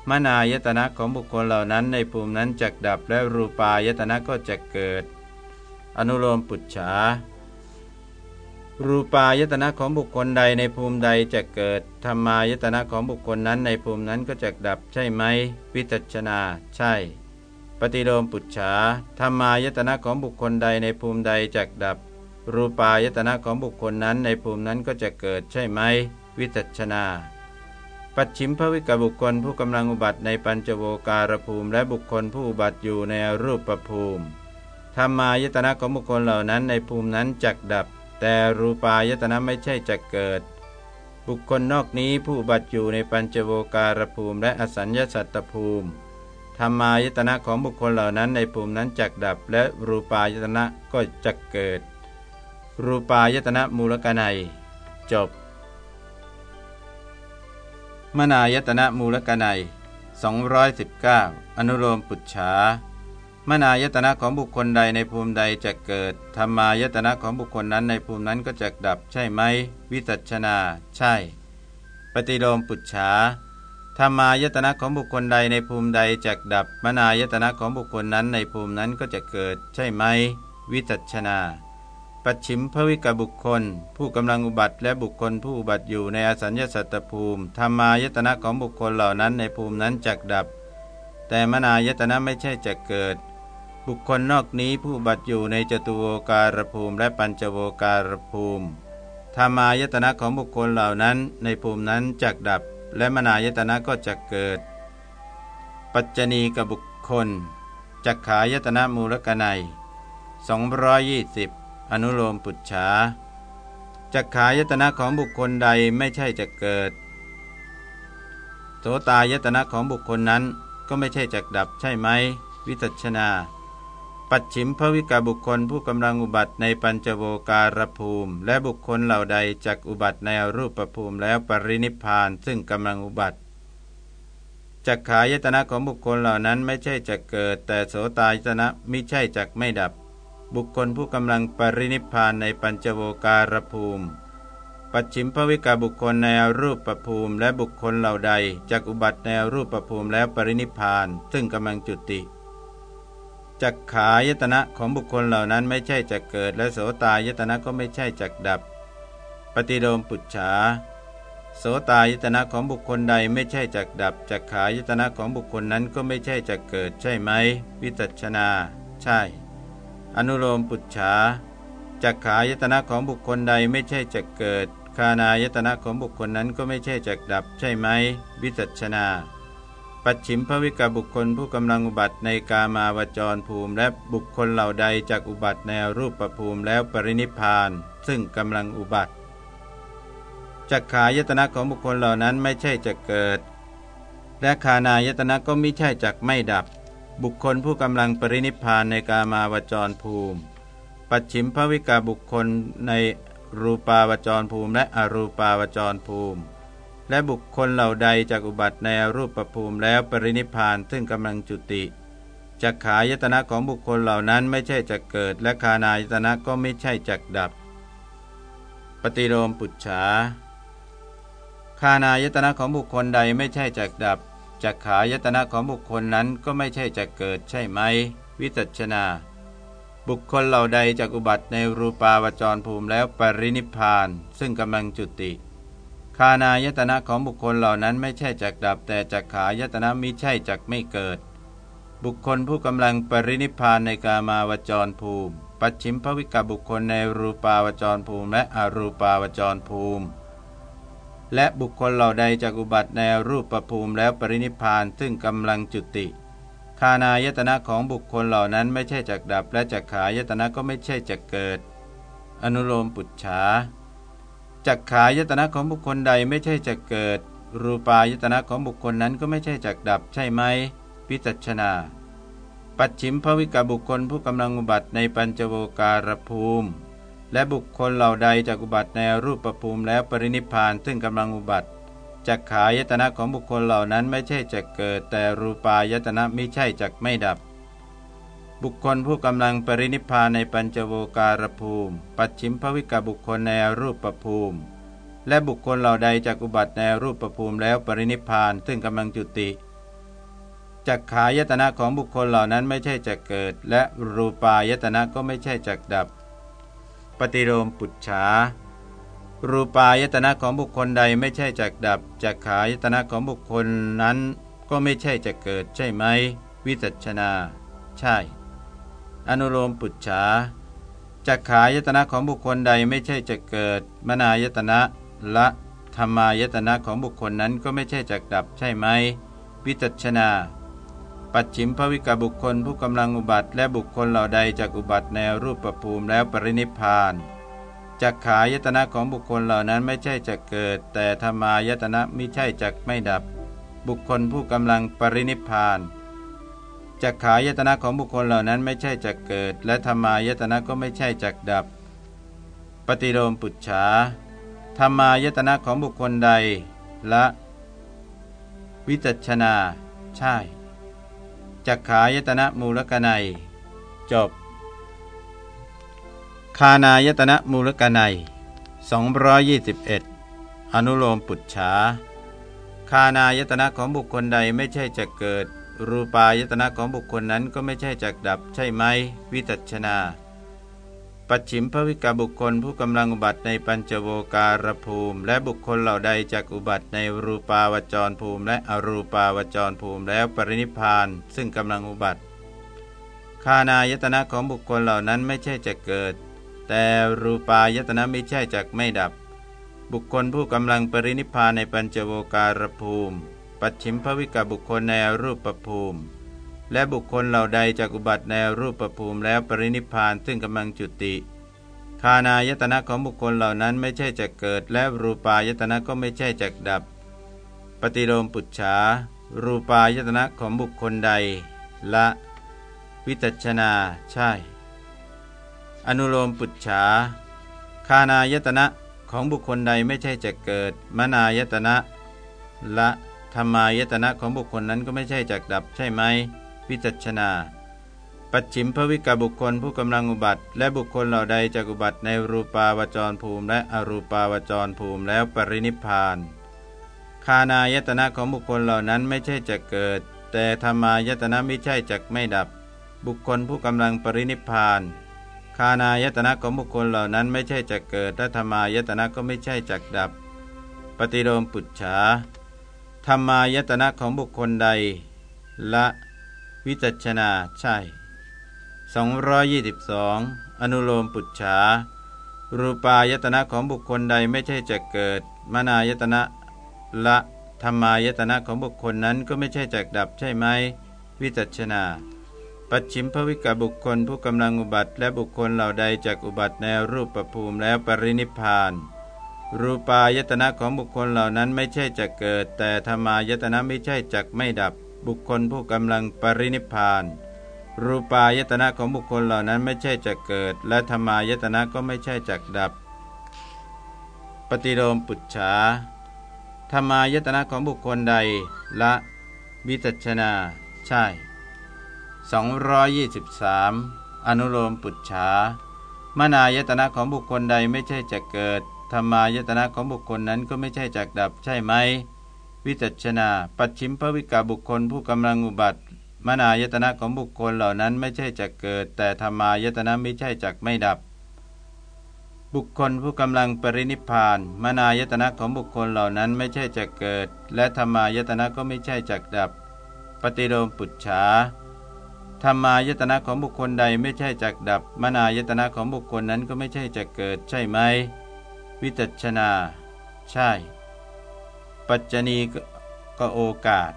มนายตนะของบุคคลเหล่านั้นในภูมินั้นจักดับและรูปายตนะก็จะเกิด อนุโลมปุจฉารูปายตนะของบุคคลใดในภูมิใดจะเกิดธรรมายตนะของบุคคลนั้นในภูมินั้นก็จะดับใช่ไหม วิจัชนา ใช่ ปฏิโลมปุจฉาธรรมายตนะของบุคคลใดในภูมิใดจักดับ รูปายตนะของบุคคลนั้นในภูมินั้นก็จะเกิดใช่ไหม วิจัชนา ปัจฉิมภวิกบุคคลผู้กำลังอุบัติในปัญจโวการภูมิ และบุคคลผู้อุบัติอยู่ในรูปประภูมิธรรมายตนะของบุคคลเหล่านั้นในภูมินั้นจักดับ แต่รูปายตนะไม่ใช่จะเกิด บุคคลนอกนี้ผู้บัติอยู่ในปัญจโวการภูมิ และอสัญญาสัตตภูมิธรรมายตนะของบุคคลเหล่านั้นในภูมินั้นจักดับ และรูปายตนะก็จะเกิด รูปายตนะมูลกนัย จบ มนายตนะมูลกนัย219 อนุโลมปุจฉามนายตนะของบุคคลใดในภูมิใดจะเกิดธรรมายตนะของบุคคลนั้นในภูมินั้นก็จะดับใช่ไหม วิจัชนา ใช่ ปฏิโลมปุจฉาธรรมายตนะของบุคคลใดในภูมิใดจะดับ มนายตนะของบุคคลนั้นในภูมินั้นก็จะเกิด ใช่ไหม วิจัชนา ปัจฉิมภวิกบุคคล ผู้กำลังอุบัติและบุคคลผู้อุบัติอยู่ในอสัญญาสัตตภูมิธรรมายตนะของบุคคลเหล่านั้นในภูมินั้นจักดับ แต่มนายตนะไม่ใช่จะเกิด บุคคลนอกนี้ผู้บัติอยู่ในจตุโวการภูมิและปัญจโวการภูมิธรรมายตนะของบุคคลเหล่านั้นในภูมินั้นจักดับ และมนายตนะก็จะเกิด ปัจจณีกับบุคคลจักขายตนะมูลกนัย220 อนุโลมปุจฉาจักขายตนะของบุคคลใดไม่ใช่จะเกิด โสตายตนะของบุคคลนั้นก็ไม่ใช่จักดับใช่ไหม วิจัชนา ปัจฉิมภวิกาบุคคลผู้กำลังอุบัติในปัญจโวการภูมิ และบุคคลเหล่าใดจักอุบัติในรูปภูมิแล้วปรินิพานซึ่งกำลังอุบัติจักขายตนะของบุคคลเหล่านั้นไม่ใช่จะเกิด แต่โสตายตนะมิใช่จักไม่ดับ บุคคลผู้กำลังปรินิพานในปัญจโวการภูมิ ปัจฉิมภวิกาบุคคลในรูปประภูมิ และบุคคลเหล่าใดจักอุบัติในรูปประภูมิแล้วปรินิพาน ซึ่งกำลังจุติจักขายตนะของบุคคลเหล่านั้นไม่ใช่จะเกิด และโสตายตนะก็ไม่ใช่จักดับ ปฏิโลมปุจฉาโสตายตนะของบุคคลใดไม่ใช่จักดับจักขายตนะของบุคคลนั้นก็ไม่ใช่จะเกิดใช่ไหม วิจัชนา ใช่ อนุโลมปุจฉาจักขายตนะของบุคคลใดไม่ใช่จะเกิด คานายตนะของบุคคลนั้นก็ไม่ใช่จักดับใช่ไหม วิจัชนา ปัจฉิมภวิกบุคคลผู้กำลังอุบัติในกามาวจรภูมิ และบุคคลเหล่าใดจากอุบัติในรูปประภูมิแล้วปรินิพาน ซึ่งกำลังอุบัติจักขายตนะของบุคคลเหล่านั้นไม่ใช่จะเกิด และคานายตนะก็ไม่ใช่จักไม่ดับ บุคคลผู้กำลังปรินิพานในกามาวจรภูมิ ปัจฉิมภวิกาบุคคลในรูปาวจรภูมิ และอรูปาวจรภูมิ และบุคคลเหล่าใดจากอุบัติในรูปประภูมิแล้วปรินิพานซึ่งกำลังจุติจักขายตนะของบุคคลเหล่านั้นไม่ใช่จะเกิด และคานายตนะก็ไม่ใช่จักดับ ปฏิโลมปุจฉาคานายตนะของบุคคลใดไม่ใช่จักดับ จักขายตนะของบุคคลนั้นก็ไม่ใช่จะเกิดใช่ไหม วิจัชนา บุคคลเหล่าใดจากอุบัติในรูปาวจรภูมิแล้วปรินิพาน ซึ่งกำลังจุติ คานายตนะของบุคคลเหล่านั้นไม่ใช่จักดับ แต่จักขายตนะมิใช่จักไม่เกิด บุคคลผู้กำลังปรินิพานในกามาวจรภูมิ ปัจฉิมภวิกบุคคลในรูปาวจรภูมิ และอรูปาวจรภูมิ และบุคคลเหล่าใดจักอุบัติในรูปประภูมิแล้วปรินิพานซึ่งกำลังจุติ คานายตนะของบุคคลเหล่านั้นไม่ใช่จักดับ และจักขายตนะก็ไม่ใช่จักเกิด อนุโลมปุจฉาจักขายตนะของบุคคลใดไม่ใช่จะเกิด รูปายตนะของบุคคลนั้นก็ไม่ใช่จักดับ ใช่ไหมพิจัชนา ปัจฉิมภวิกบุคคลผู้กำลังอุบัติในปัญจโวการภูมิ และบุคคลเหล่าใดจากอุบัติในรูปประภูมิแล้วปรินิพานซึ่งกำลังอุบัติจักขายตนะของบุคคลเหล่านั้นไม่ใช่จะเกิด แต่รูปายตนะไม่ใช่จักไม่ดับ บุคคลผู้กำลังปรินิพานในปัญจโวการภูมิ ปัจฉิมภวิกบุคคลในรูปประภูมิ และบุคคลเหล่าใดจากอุบัติในรูปประภูมิแล้วปรินิพานซึ่งกำลังจุติจักขายตนะของบุคคลเหล่านั้นไม่ใช่จะเกิด และรูปายตนะก็ไม่ใช่จักดับ ปฏิโลมปุจฉารูปายตนะของบุคคลใดไม่ใช่จักดับจักขายตนะของบุคคลนั้น ก็ไม่ใช่จะเกิดใช่ไหม วิจัชนา ใช่ อนุโลมปุจฉาจักขายตนะของบุคคลใดไม่ใช่จะเกิด มนายตนะละธรรมายตนะของบุคคลนั้นก็ไม่ใช่จักดับใช่ไหม วิจัชนา ปัจฉิมภวิกบุคคลผู้กำลังอุบัติ และบุคคลเหล่าใดจากอุบัติในรูปประภูมิแล้วปรินิพานจักขายตนะของบุคคลเหล่านั้นไม่ใช่จะเกิด แต่ธรรมายตนะไม่ใช่จักไม่ดับ บุคคลผู้กำลังปรินิพานจักขายตนะของบุคคลเหล่านั้นไม่ใช่จะเกิด และธรรมายตนะก็ไม่ใช่จักดับ ปฏิโลมปุจฉาธรรมายตนะของบุคคลใด ละ วิจัชนา ใช่ จักขายตนะมูลกนัย จบ คานายตนะมูลกนัย221 อนุโลมปุจฉาคานายตนะของบุคคลใดไม่ใช่จะเกิด รูปายตนะของบุคคลนั้นก็ไม่ใช่จักดับใช่ไหม วิตัชนา ปัจฉิมภวิกาบุคคลผู้กำลังอุบัติในปัญจโวการภูมิ และบุคคลเหล่าใดจากอุบัติในรูปาวจรภูมิ และอรูปาวจรภูมิแล้วปรินิพานซึ่งกำลังอุบัติคานายตนะของบุคคลเหล่านั้นไม่ใช่จะเกิด แต่รูปายตนะไม่ใช่จักไม่ดับ บุคคลผู้กำลังปรินิพานในปัญจโวการภูมิ ปัจฉิมภวิกบุคคลในรูปภูมิ และบุคคลเหล่าใดจากอุบัติในรูปประภูมิแล้วปรินิพานซึ่งกำลังจุติ คานายตนะของบุคคลเหล่านั้นไม่ใช่จะเกิด และรูปายตนะก็ไม่ใช่จักดับ ปฏิโลมปุจฉา รูปายตนะของบุคคลใด ละ วิตัชนาใช่ อนุโลมปุจฉา คานายตนะของบุคคลใดไม่ใช่จะเกิด มนายตนะ ละธรรมายตนะของบุคคลนั้นก็ไม่ใช่จักดับใช่ไหม วิจัชนา ปัจฉิมภวิกบุคคลผู้กำลังอุบัติ และบุคคลเหล่าใดจากอุบัติในรูปาวจรภูมิ และอรูปาวจรภูมิแล้วปรินิพานคานายตนะของบุคคลเหล่านั้นไม่ใช่จะเกิด แต่ธรรมายตนะไม่ใช่จักไม่ดับ บุคคลผู้กำลังปรินิพานคานายตนะของบุคคลเหล่านั้นไม่ใช่จะเกิดและธรรมายตนะก็ไม่ใช่จักดับ ปฏิโลมปุจฉาธรรมายตนะของบุคคลใด ละ วิจัชนาใช่ 222 อนุโลมปุจฉา รูปายตนะของบุคคลใดไม่ใช่จะเกิด มนายตนะละธรรมายตนะของบุคคลนั้นก็ไม่ใช่จักดับใช่ไหม วิจัชนา ปัจฉิมภวิกบุคคลผู้กำลังอุบัติ และบุคคลเหล่าใดจากอุบัติในรูปประภูมิแล้วปรินิพานรูปายตนะของบุคคลเหล่านั้นไม่ใช่จะเกิด แต่ธรรมายตนะไม่ใช่จักไม่ดับ บุคคลผู้กำลังปรินิพานรูปายตนะของบุคคลเหล่านั้นไม่ใช่จะเกิด และธรรมายตนะก็ไม่ใช่จักดับ ปฏิโลมปุจฉาธรรมายตนะของบุคคลใด ละวิจัชนา ใช่ 223 อนุโลมปุจฉามนายตนะของบุคคลใดไม่ใช่จะเกิดธรรมายตนะของบุคคลนั้นก็ไม่ใช่จักดับใช่ไหม วิจัชนา ปัจฉิมภวิกาบุคคลผู้กำลังอุบัติ มนายตนะของบุคคลเหล่านั้นไม่ใช่จะเกิด แต่ธรรมายตนะไม่ใช่จักไม่ดับ บุคคลผู้กำลังปรินิพาน มนายตนะของบุคคลเหล่านั้นไม่ใช่จะเกิด และธรรมายตนะก็ไม่ใช่จักดับ ปฏิโลมปุจฉาธรรมายตนะของบุคคลใดไม่ใช่จักดับ มนายตนะของบุคคลนั้นก็ไม่ใช่จะเกิดใช่ไหม วิจัชนา ใช่ ปัจจณีก็โอกาส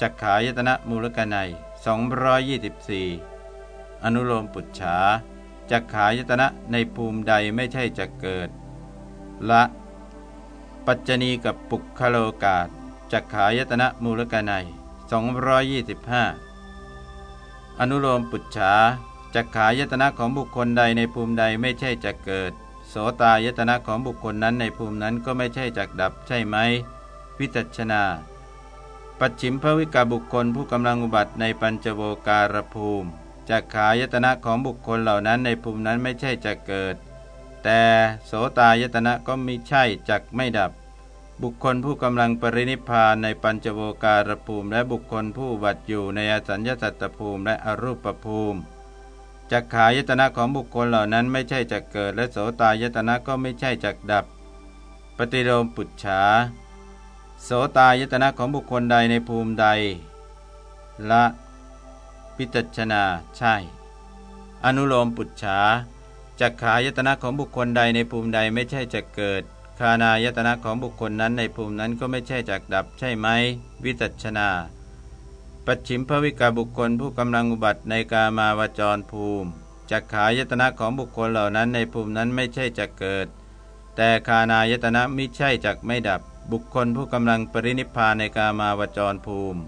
จักขายตนะมูลกนัย224 อนุโลมปุจฉาจักขายตนะในภูมิใดไม่ใช่จะเกิด ละ ปัจจณีกับปุกคโลกาสจักขายตนะมูลกนัย225 อนุโลมปุจฉาจักขายตนะของบุคคลใดในภูมิใดไม่ใช่จะเกิด โสตายตนะของบุคคลนั้นในภูมินั้นก็ไม่ใช่จักดับใช่ไหม วิจัชนา ปัจฉิมภวิกาบุคคลผู้กำลังอุบัติในปัญจโวการภูมิจักขายตนะของบุคคลเหล่านั้นในภูมินั้นไม่ใช่จะเกิด แต่โสตายตนะก็ไม่ใช่จักไม่ดับ บุคคลผู้กำลังปรินิพานในปัญจโวการภูมิ และบุคคลผู้บัติอยู่ในอสัญญสัตตภูมิและอรูปภูมิจักขายตนะของบุคคลเหล่านั้นไม่ใช่จักเกิด และโสตายตนะก็ไม่ใช่จักดับ ปฏิโลมปุจฉา โสตายตนะของบุคคลใดในภูมิใด ละพิจัชนาใช่ อนุโลมปุจฉาจักขายตนะของบุคคลใดในภูมิใดไม่ใช่จักเกิด คานายตนะของบุคคลนั้นในภูมินั้นก็ไม่ใช่จักดับใช่ไหม วิจัชนา ปัจฉิมภวิกาบุคคลผู้กำลังอุบัติในกามาวจรภูมิจักขายตนะของบุคคลเหล่านั้นในภูมินั้นไม่ใช่จักเกิด แต่คานายตนะมิใช่จักไม่ดับบุคคลผู้กำลังปรินิพพานในกามาวจรภูมิ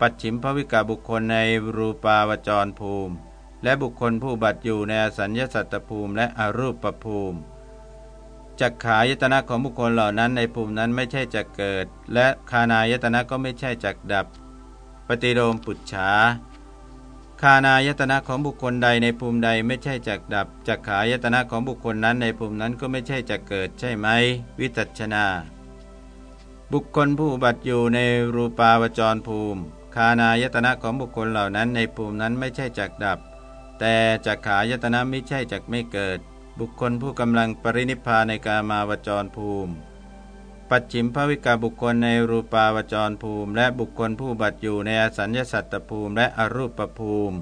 ปัจฉิมภวิกาบุคคลในรูปาวจรภูมิ และบุคคลผู้บัตอยู่ในอสัญญสัตตภูมิและอรูปภูมิจักขายตนะของบุคคลเหล่านั้นในภูมินั้นไม่ใช่จักเกิด และคานายตนะก็ไม่ใช่จักดับ ปฏิโลมปุจฉาคานายตนะของบุคคลใดในภูมิใดไม่ใช่จักดับจักขายตนะของบุคคลนั้นในภูมินั้นก็ไม่ใช่จักเกิดใช่ไหม วิจัชนา บุคคลผู้บัติอยู่ในรูปาวจรภูมิ คานายตนะของบุคคลเหล่านั้นในภูมินั้นไม่ใช่จักดับ แต่จักขายตนะไม่ใช่จักไม่เกิด บุคคลผู้กำลังปรินิพพานในกามาวจรภูมิ ปัจฉิมภวิกาบุคคลในรูปาวจรภูมิ และบุคคลผู้บัตอยู่ในอสัญญสัตตภูมิ และอรูปภูมิ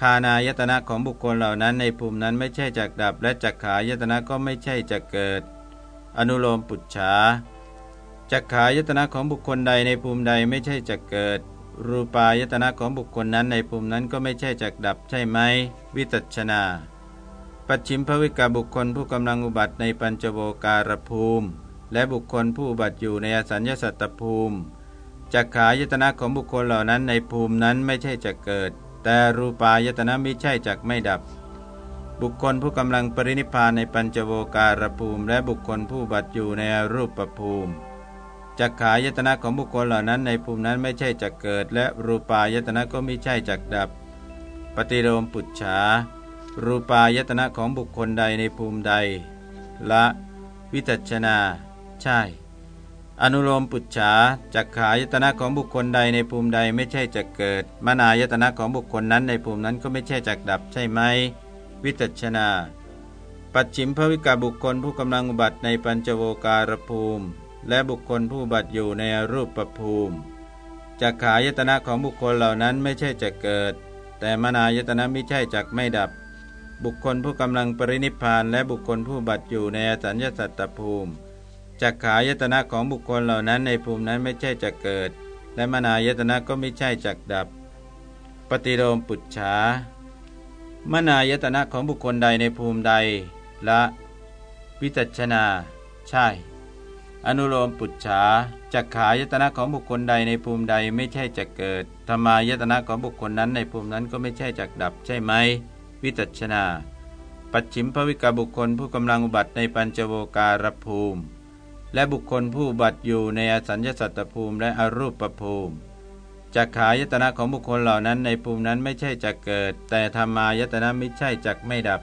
คานายตนะของบุคคลเหล่านั้นในภูมินั้นไม่ใช่จักดับ และจักขายตนะก็ไม่ใช่จักเกิด อนุโลมปุจฉา จักขายตนะของบุคคลใดในภูมิใดไม่ใช่จักเกิด รูปายตนะของบุคคลนั้นในภูมินั้นก็ไม่ใช่จักดับใช่ไหมวิตัชนา ปัจฉิมภวิกาบุคคลผู้กำลังอุบัติในปัญจโวการภูมิ และบุคคลผู้อุบัติอยู่ในอสัญญสัตตภูมิจักขายตนะของบุคคลเหล่านั้นในภูมินั้นไม่ใช่จะเกิด แต่รูปายตนะไม่ใช่จักไม่ดับ บุคคลผู้กำลังปรินิพานในปัญจโวการภูมิ และบุคคลผู้บัติอยู่ในรูปภูมิ จักขายตนะของบุคคลเหล่านั้น ในภูมินั้นไม่ใช่จะเกิด และรูปายตนะก็ไม่ใช่จักดับ ปฏิโลมปุจฉา รูปายตนะของบุคคลใดในภูมิใด ละ วิจัชนา ใช่ อนุโลมปุจฉาจักขายตนะของบุคคลใดในภูมิใดไม่ใช่จะเกิด มนายตนะของบุคคลนั้นในภูมินั้นก็ไม่ใช่จักดับ ใช่ไหม วิจัชนาปัจฉิมภวิกาบุคคลผู้กำลังอุบัติในปัญจโวการภูมิ และบุคคลผู้บัติอยู่ในรูปประภูมิจักขายตนะของบุคคลเหล่านั้นไม่ใช่จะเกิด แต่มนายตนะไม่ใช่จักไม่ดับ บุคคลผู้กำลังปรินิพานและบุคคลผู้บัติอยู่ในสัญญาสัตตภูมิจักขายตนะของบุคคลเหล่านั้นในภูมินั้นไม่ใช่จักเกิด และมนายตนะก็ไม่ใช่จักดับ ปฏิโลมปุจฉามนายตนะของบุคคลใดในภูมิใด ละ วิจัชนา ใช่ อนุโลมปุจฉาจักขายตนะของบุคคลใดในภูมิใดไม่ใช่จักเกิดธรรมายตนะของบุคคลนั้นในภูมินั้นก็ไม่ใช่จักดับใช่ไหม วิจัชนา ปัจฉิมภวิกาบุคคลผู้กำลังอุบัติในปัญจโวการภูมิ และบุคคลผู้บัติอยู่ในอสัญญสัตตภูมิและอรูปภูมิจักขายตนะของบุคคลเหล่านั้นในภูมินั้นไม่ใช่จักเกิด แต่ธรรมายตนะไม่ใช่จักไม่ดับ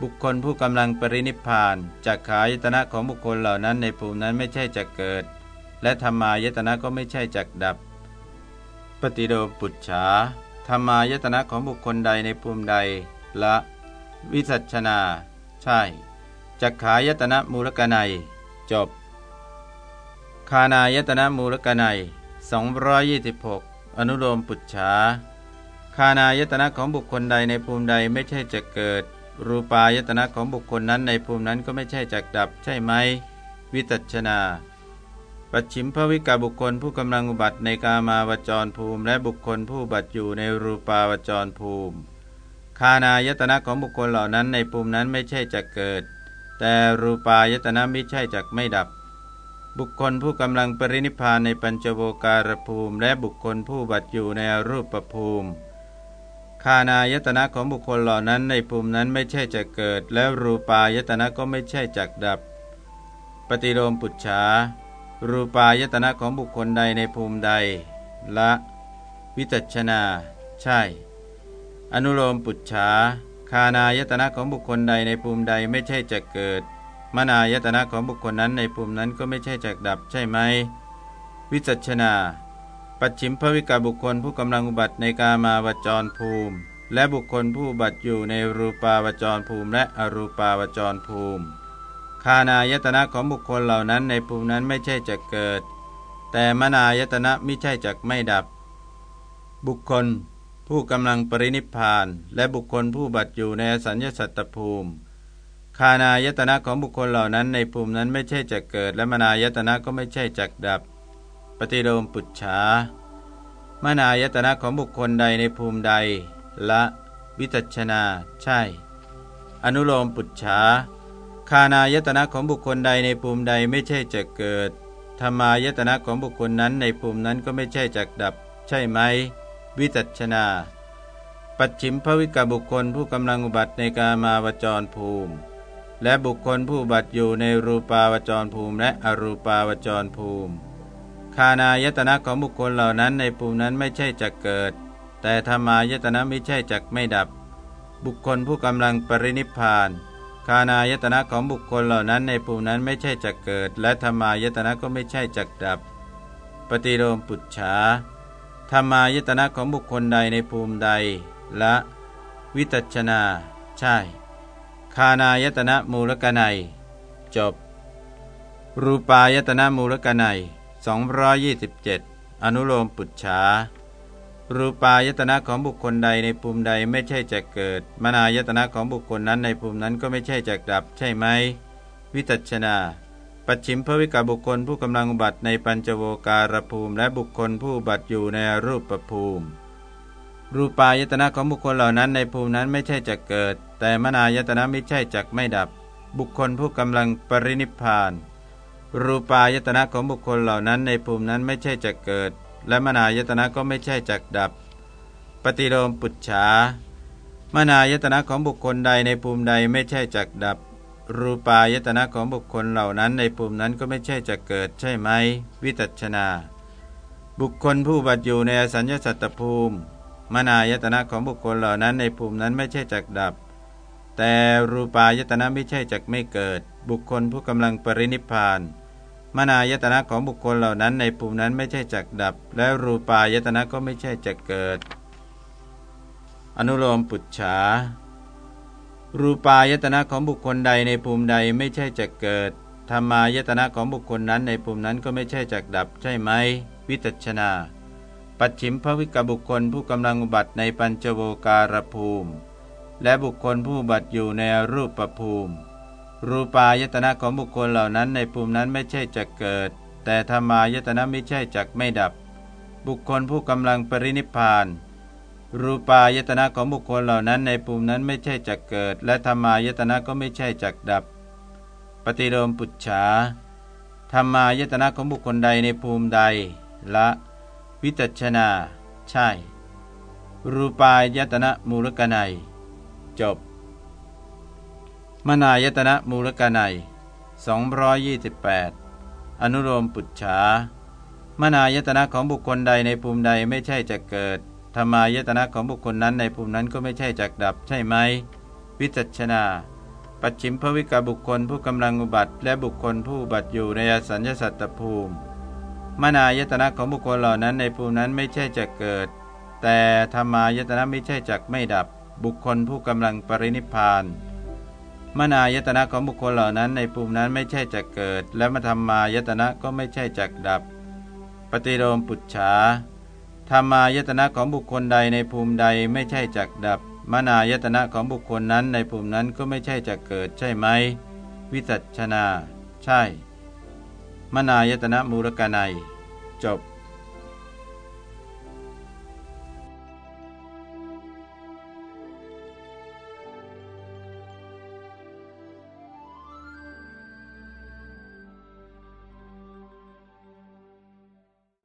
บุคคลผู้กำลังปรินิพานจักขายตนะของบุคคลเหล่านั้นในภูมินั้นไม่ใช่จักเกิด และธรรมายตนะก็ไม่ใช่จักดับ ปฏิโดปุจฉาธรรมายตนะของบุคคลใดในภูมิใดละ วิสัชนา ใช่จักขายตนะมูลกนัย จบ คานายตนะมูลกนัย226 อนุโลมปุจฉาคานายตนะของบุคคลใดในภูมิใดไม่ใช่จะเกิด รูปายตนะของบุคคลนั้นในภูมินั้นก็ไม่ใช่จักดับ ใช่ไหม วิตัชนา ปัจฉิมภวิกาบุคคลผู้กำลังอุบัติในกามาวจรภูมิ และบุคคลผู้บัติอยู่ในรูปาวจรภูมิ คานายตนะของบุคคลเหล่านั้นในภูมินั้นไม่ใช่จะเกิด แต่รูปายตนะไม่ใช่จักไม่ดับ บุคคลผู้กำลังปรินิพานในปัญจโวการภูมิ และบุคคลผู้บัตอยู่ในรูปภูมิ คานายตนะของบุคคลเหล่านั้นในภูมินั้นไม่ใช่จะเกิด และรูปายตนะก็ไม่ใช่จักดับ ปฏิโลมปุจฉา รูปายตนะของบุคคลใดในภูมิใด ละ วิจัชนา ใช่ อนุโลมปุจฉาคานายตนะของบุคคลใดในภูมิใดไม่ใช่จะเกิด มนายตนะของบุคคลนั้นในภูมินั้นก็ไม่ใช่จักดับใช่ไหม วิจัชนา ปัจฉิมภวิกาบุคคลผู้กำลังอุบัติในกามาวจรภูมิ และบุคคลผู้บัติอยู่ในรูปาวจรภูมิ และอรูปาวจรภูมิ คานายตนะของบุคคลเหล่านั้นในภูมินั้นไม่ใช่จะเกิด แต่มนายตนะไม่ใช่จักไม่ดับ บุคคล ผู้กำลังปรินิพาน และบุคคลผู้บัติอยู่ในสัญญสัตตภูมิคานายตนะของบุคคลเหล่านั้นในภูมินั้นไม่ใช่จะเกิด และมนายตนะก็ไม่ใช่จักดับ ปฏิโลมปุจฉามนายตนะของบุคคลใดในภูมิใด ละวิจัชนา ใช่ อนุโลมปุจฉาคานายตนะของบุคคลใดในภูมิใดไม่ใช่จะเกิดธรรมายตนะของบุคคลนั้นในภูมินั้นก็ไม่ใช่จักดับ ใช่ไหม วิจัชนา ปัจฉิมภวิกบุคคลผู้กำลังอุบัติในกามาวจรภูมิ และบุคคลผู้บัติอยู่ในรูปาวจรภูมิและอรูปาวจรภูมิ คานายตนะของบุคคลเหล่านั้นในภูมินั้นไม่ใช่จักเกิด แต่ธรรมายตนะไม่ใช่จักไม่ดับ บุคคลผู้กำลังปรินิพาน คานายตนะของบุคคลเหล่านั้นในภูมินั้นไม่ใช่จักเกิด และธรรมายตนะก็ไม่ใช่จักดับ ปฏิโลมปุจฉาธรรมายตนะของบุคคลใดในภูมิใด ละ วิตัชนา ใช่ คานายตนะมูลกนัย จบ รูปายตนะมูลกนัย 227 อนุโลมปุจฉารูปายตนะของบุคคลใดในภูมิใดไม่ใช่จะเกิด มนายตนะของบุคคลนั้นในภูมินั้นก็ไม่ใช่จะดับ ใช่ไหม วิตัชนา ปัจฉิมภวิกาบุคคลผู้กำลังบัติในปัญจโวการภูมิ และบุคคลผู้บัติอยู่ในรูปประภูมิ รูปายตนะของบุคคลเหล่านั้นในภูมินั้นไม่ใช่จะเกิด แต่มนายตนะไม่ใช่จักไม่ดับ บุคคลผู้กำลังปรินิพาน รูปายตนะของบุคคลเหล่านั้นในภูมินั้นไม่ใช่จะเกิด และมนายตนะก็ไม่ใช่จักดับ ปฏิโลมปุจฉามนายตนะของบุคคลใดในภูมิใดไม่ใช่จักดับ รูปายตนะของบุคคลเหล่านั้นในภูมินั้นก็ไม่ใช่จะเกิดใช่ไหม วิตัชนา บุคคลผู้บัติอยู่ในอสัญญสัตตภูมิ มนายตนะของบุคคลเหล่านั้นในภูมินั้นไม่ใช่จักดับ แต่รูปายตนะไม่ใช่จักไม่เกิด บุคคลผู้กำลังปรินิพาน มนายตนะของบุคคลเหล่านั้นในภูมินั้นไม่ใช่จักดับ และรูปายตนะก็ไม่ใช่จักเกิด อนุโลมปุจฉา รูปายตนะของบุคคลใดในภูมิใดไม่ใช่จักเกิดธรรมายตนะของบุคคลนั้นในภูมินั้นก็ไม่ใช่จักดับ ใช่ไหม วิตัชนา ปัจฉิมภวิกบุคคลผู้กำลังอุบัติในปัญจโวการภูมิ และบุคคลผู้บัติอยู่ในรูปประภูมิ รูปายตนะของบุคคลเหล่านั้นในภูมินั้นไม่ใช่จะเกิด แต่ธรรมายตนะไม่ใช่จักไม่ดับ บุคคลผู้กำลังปรินิพาน รูปายตนะของบุคคลเหล่านั้นในภูมินั้นไม่ใช่จักเกิด และธรรมายตนะก็ไม่ใช่จักดับ ปฏิโลมปุจฉาธรรมายตนะของบุคคลใดในภูมิใด ละ วิตัชนา ใช่ รูปายตนะมูลกนัย จบ มนายตนะมูลกนัย228 อนุโลมปุจฉามนายตนะของบุคคลใดในภูมิใดไม่ใช่จะเกิดธรรมายตนะของบุคคลนั้นในภูมินั้นก็ไม่ใช่จักดับใช่ไหม วิจัชนา ปัจฉิมภวิกาบุคคลผู้กำลังอุบัติ และบุคคลผู้บัติอยู่ในอสัญญสัตตภูมิ มนายตนะของบุคคลเหล่านั้นในภูมินั้นไม่ใช่จะเกิด แต่ธรรมายตนะไม่ใช่จักไม่ดับ บุคคลผู้กำลังปรินิพาน มนายตนะของบุคคลเหล่านั้นในภูมินั้นไม่ใช่จะเกิด และมธรรมายตนะก็ไม่ใช่จักดับ ปฏิโลมปุจฉาธรรมายตนะของบุคคลใดในภูมิใดไม่ใช่จักดับ มนายตนะของบุคคลนั้นในภูมินั้นก็ไม่ใช่จะเกิดใช่ไหม วิจัชนา ใช่ มนายตนะมูลกนัย จบ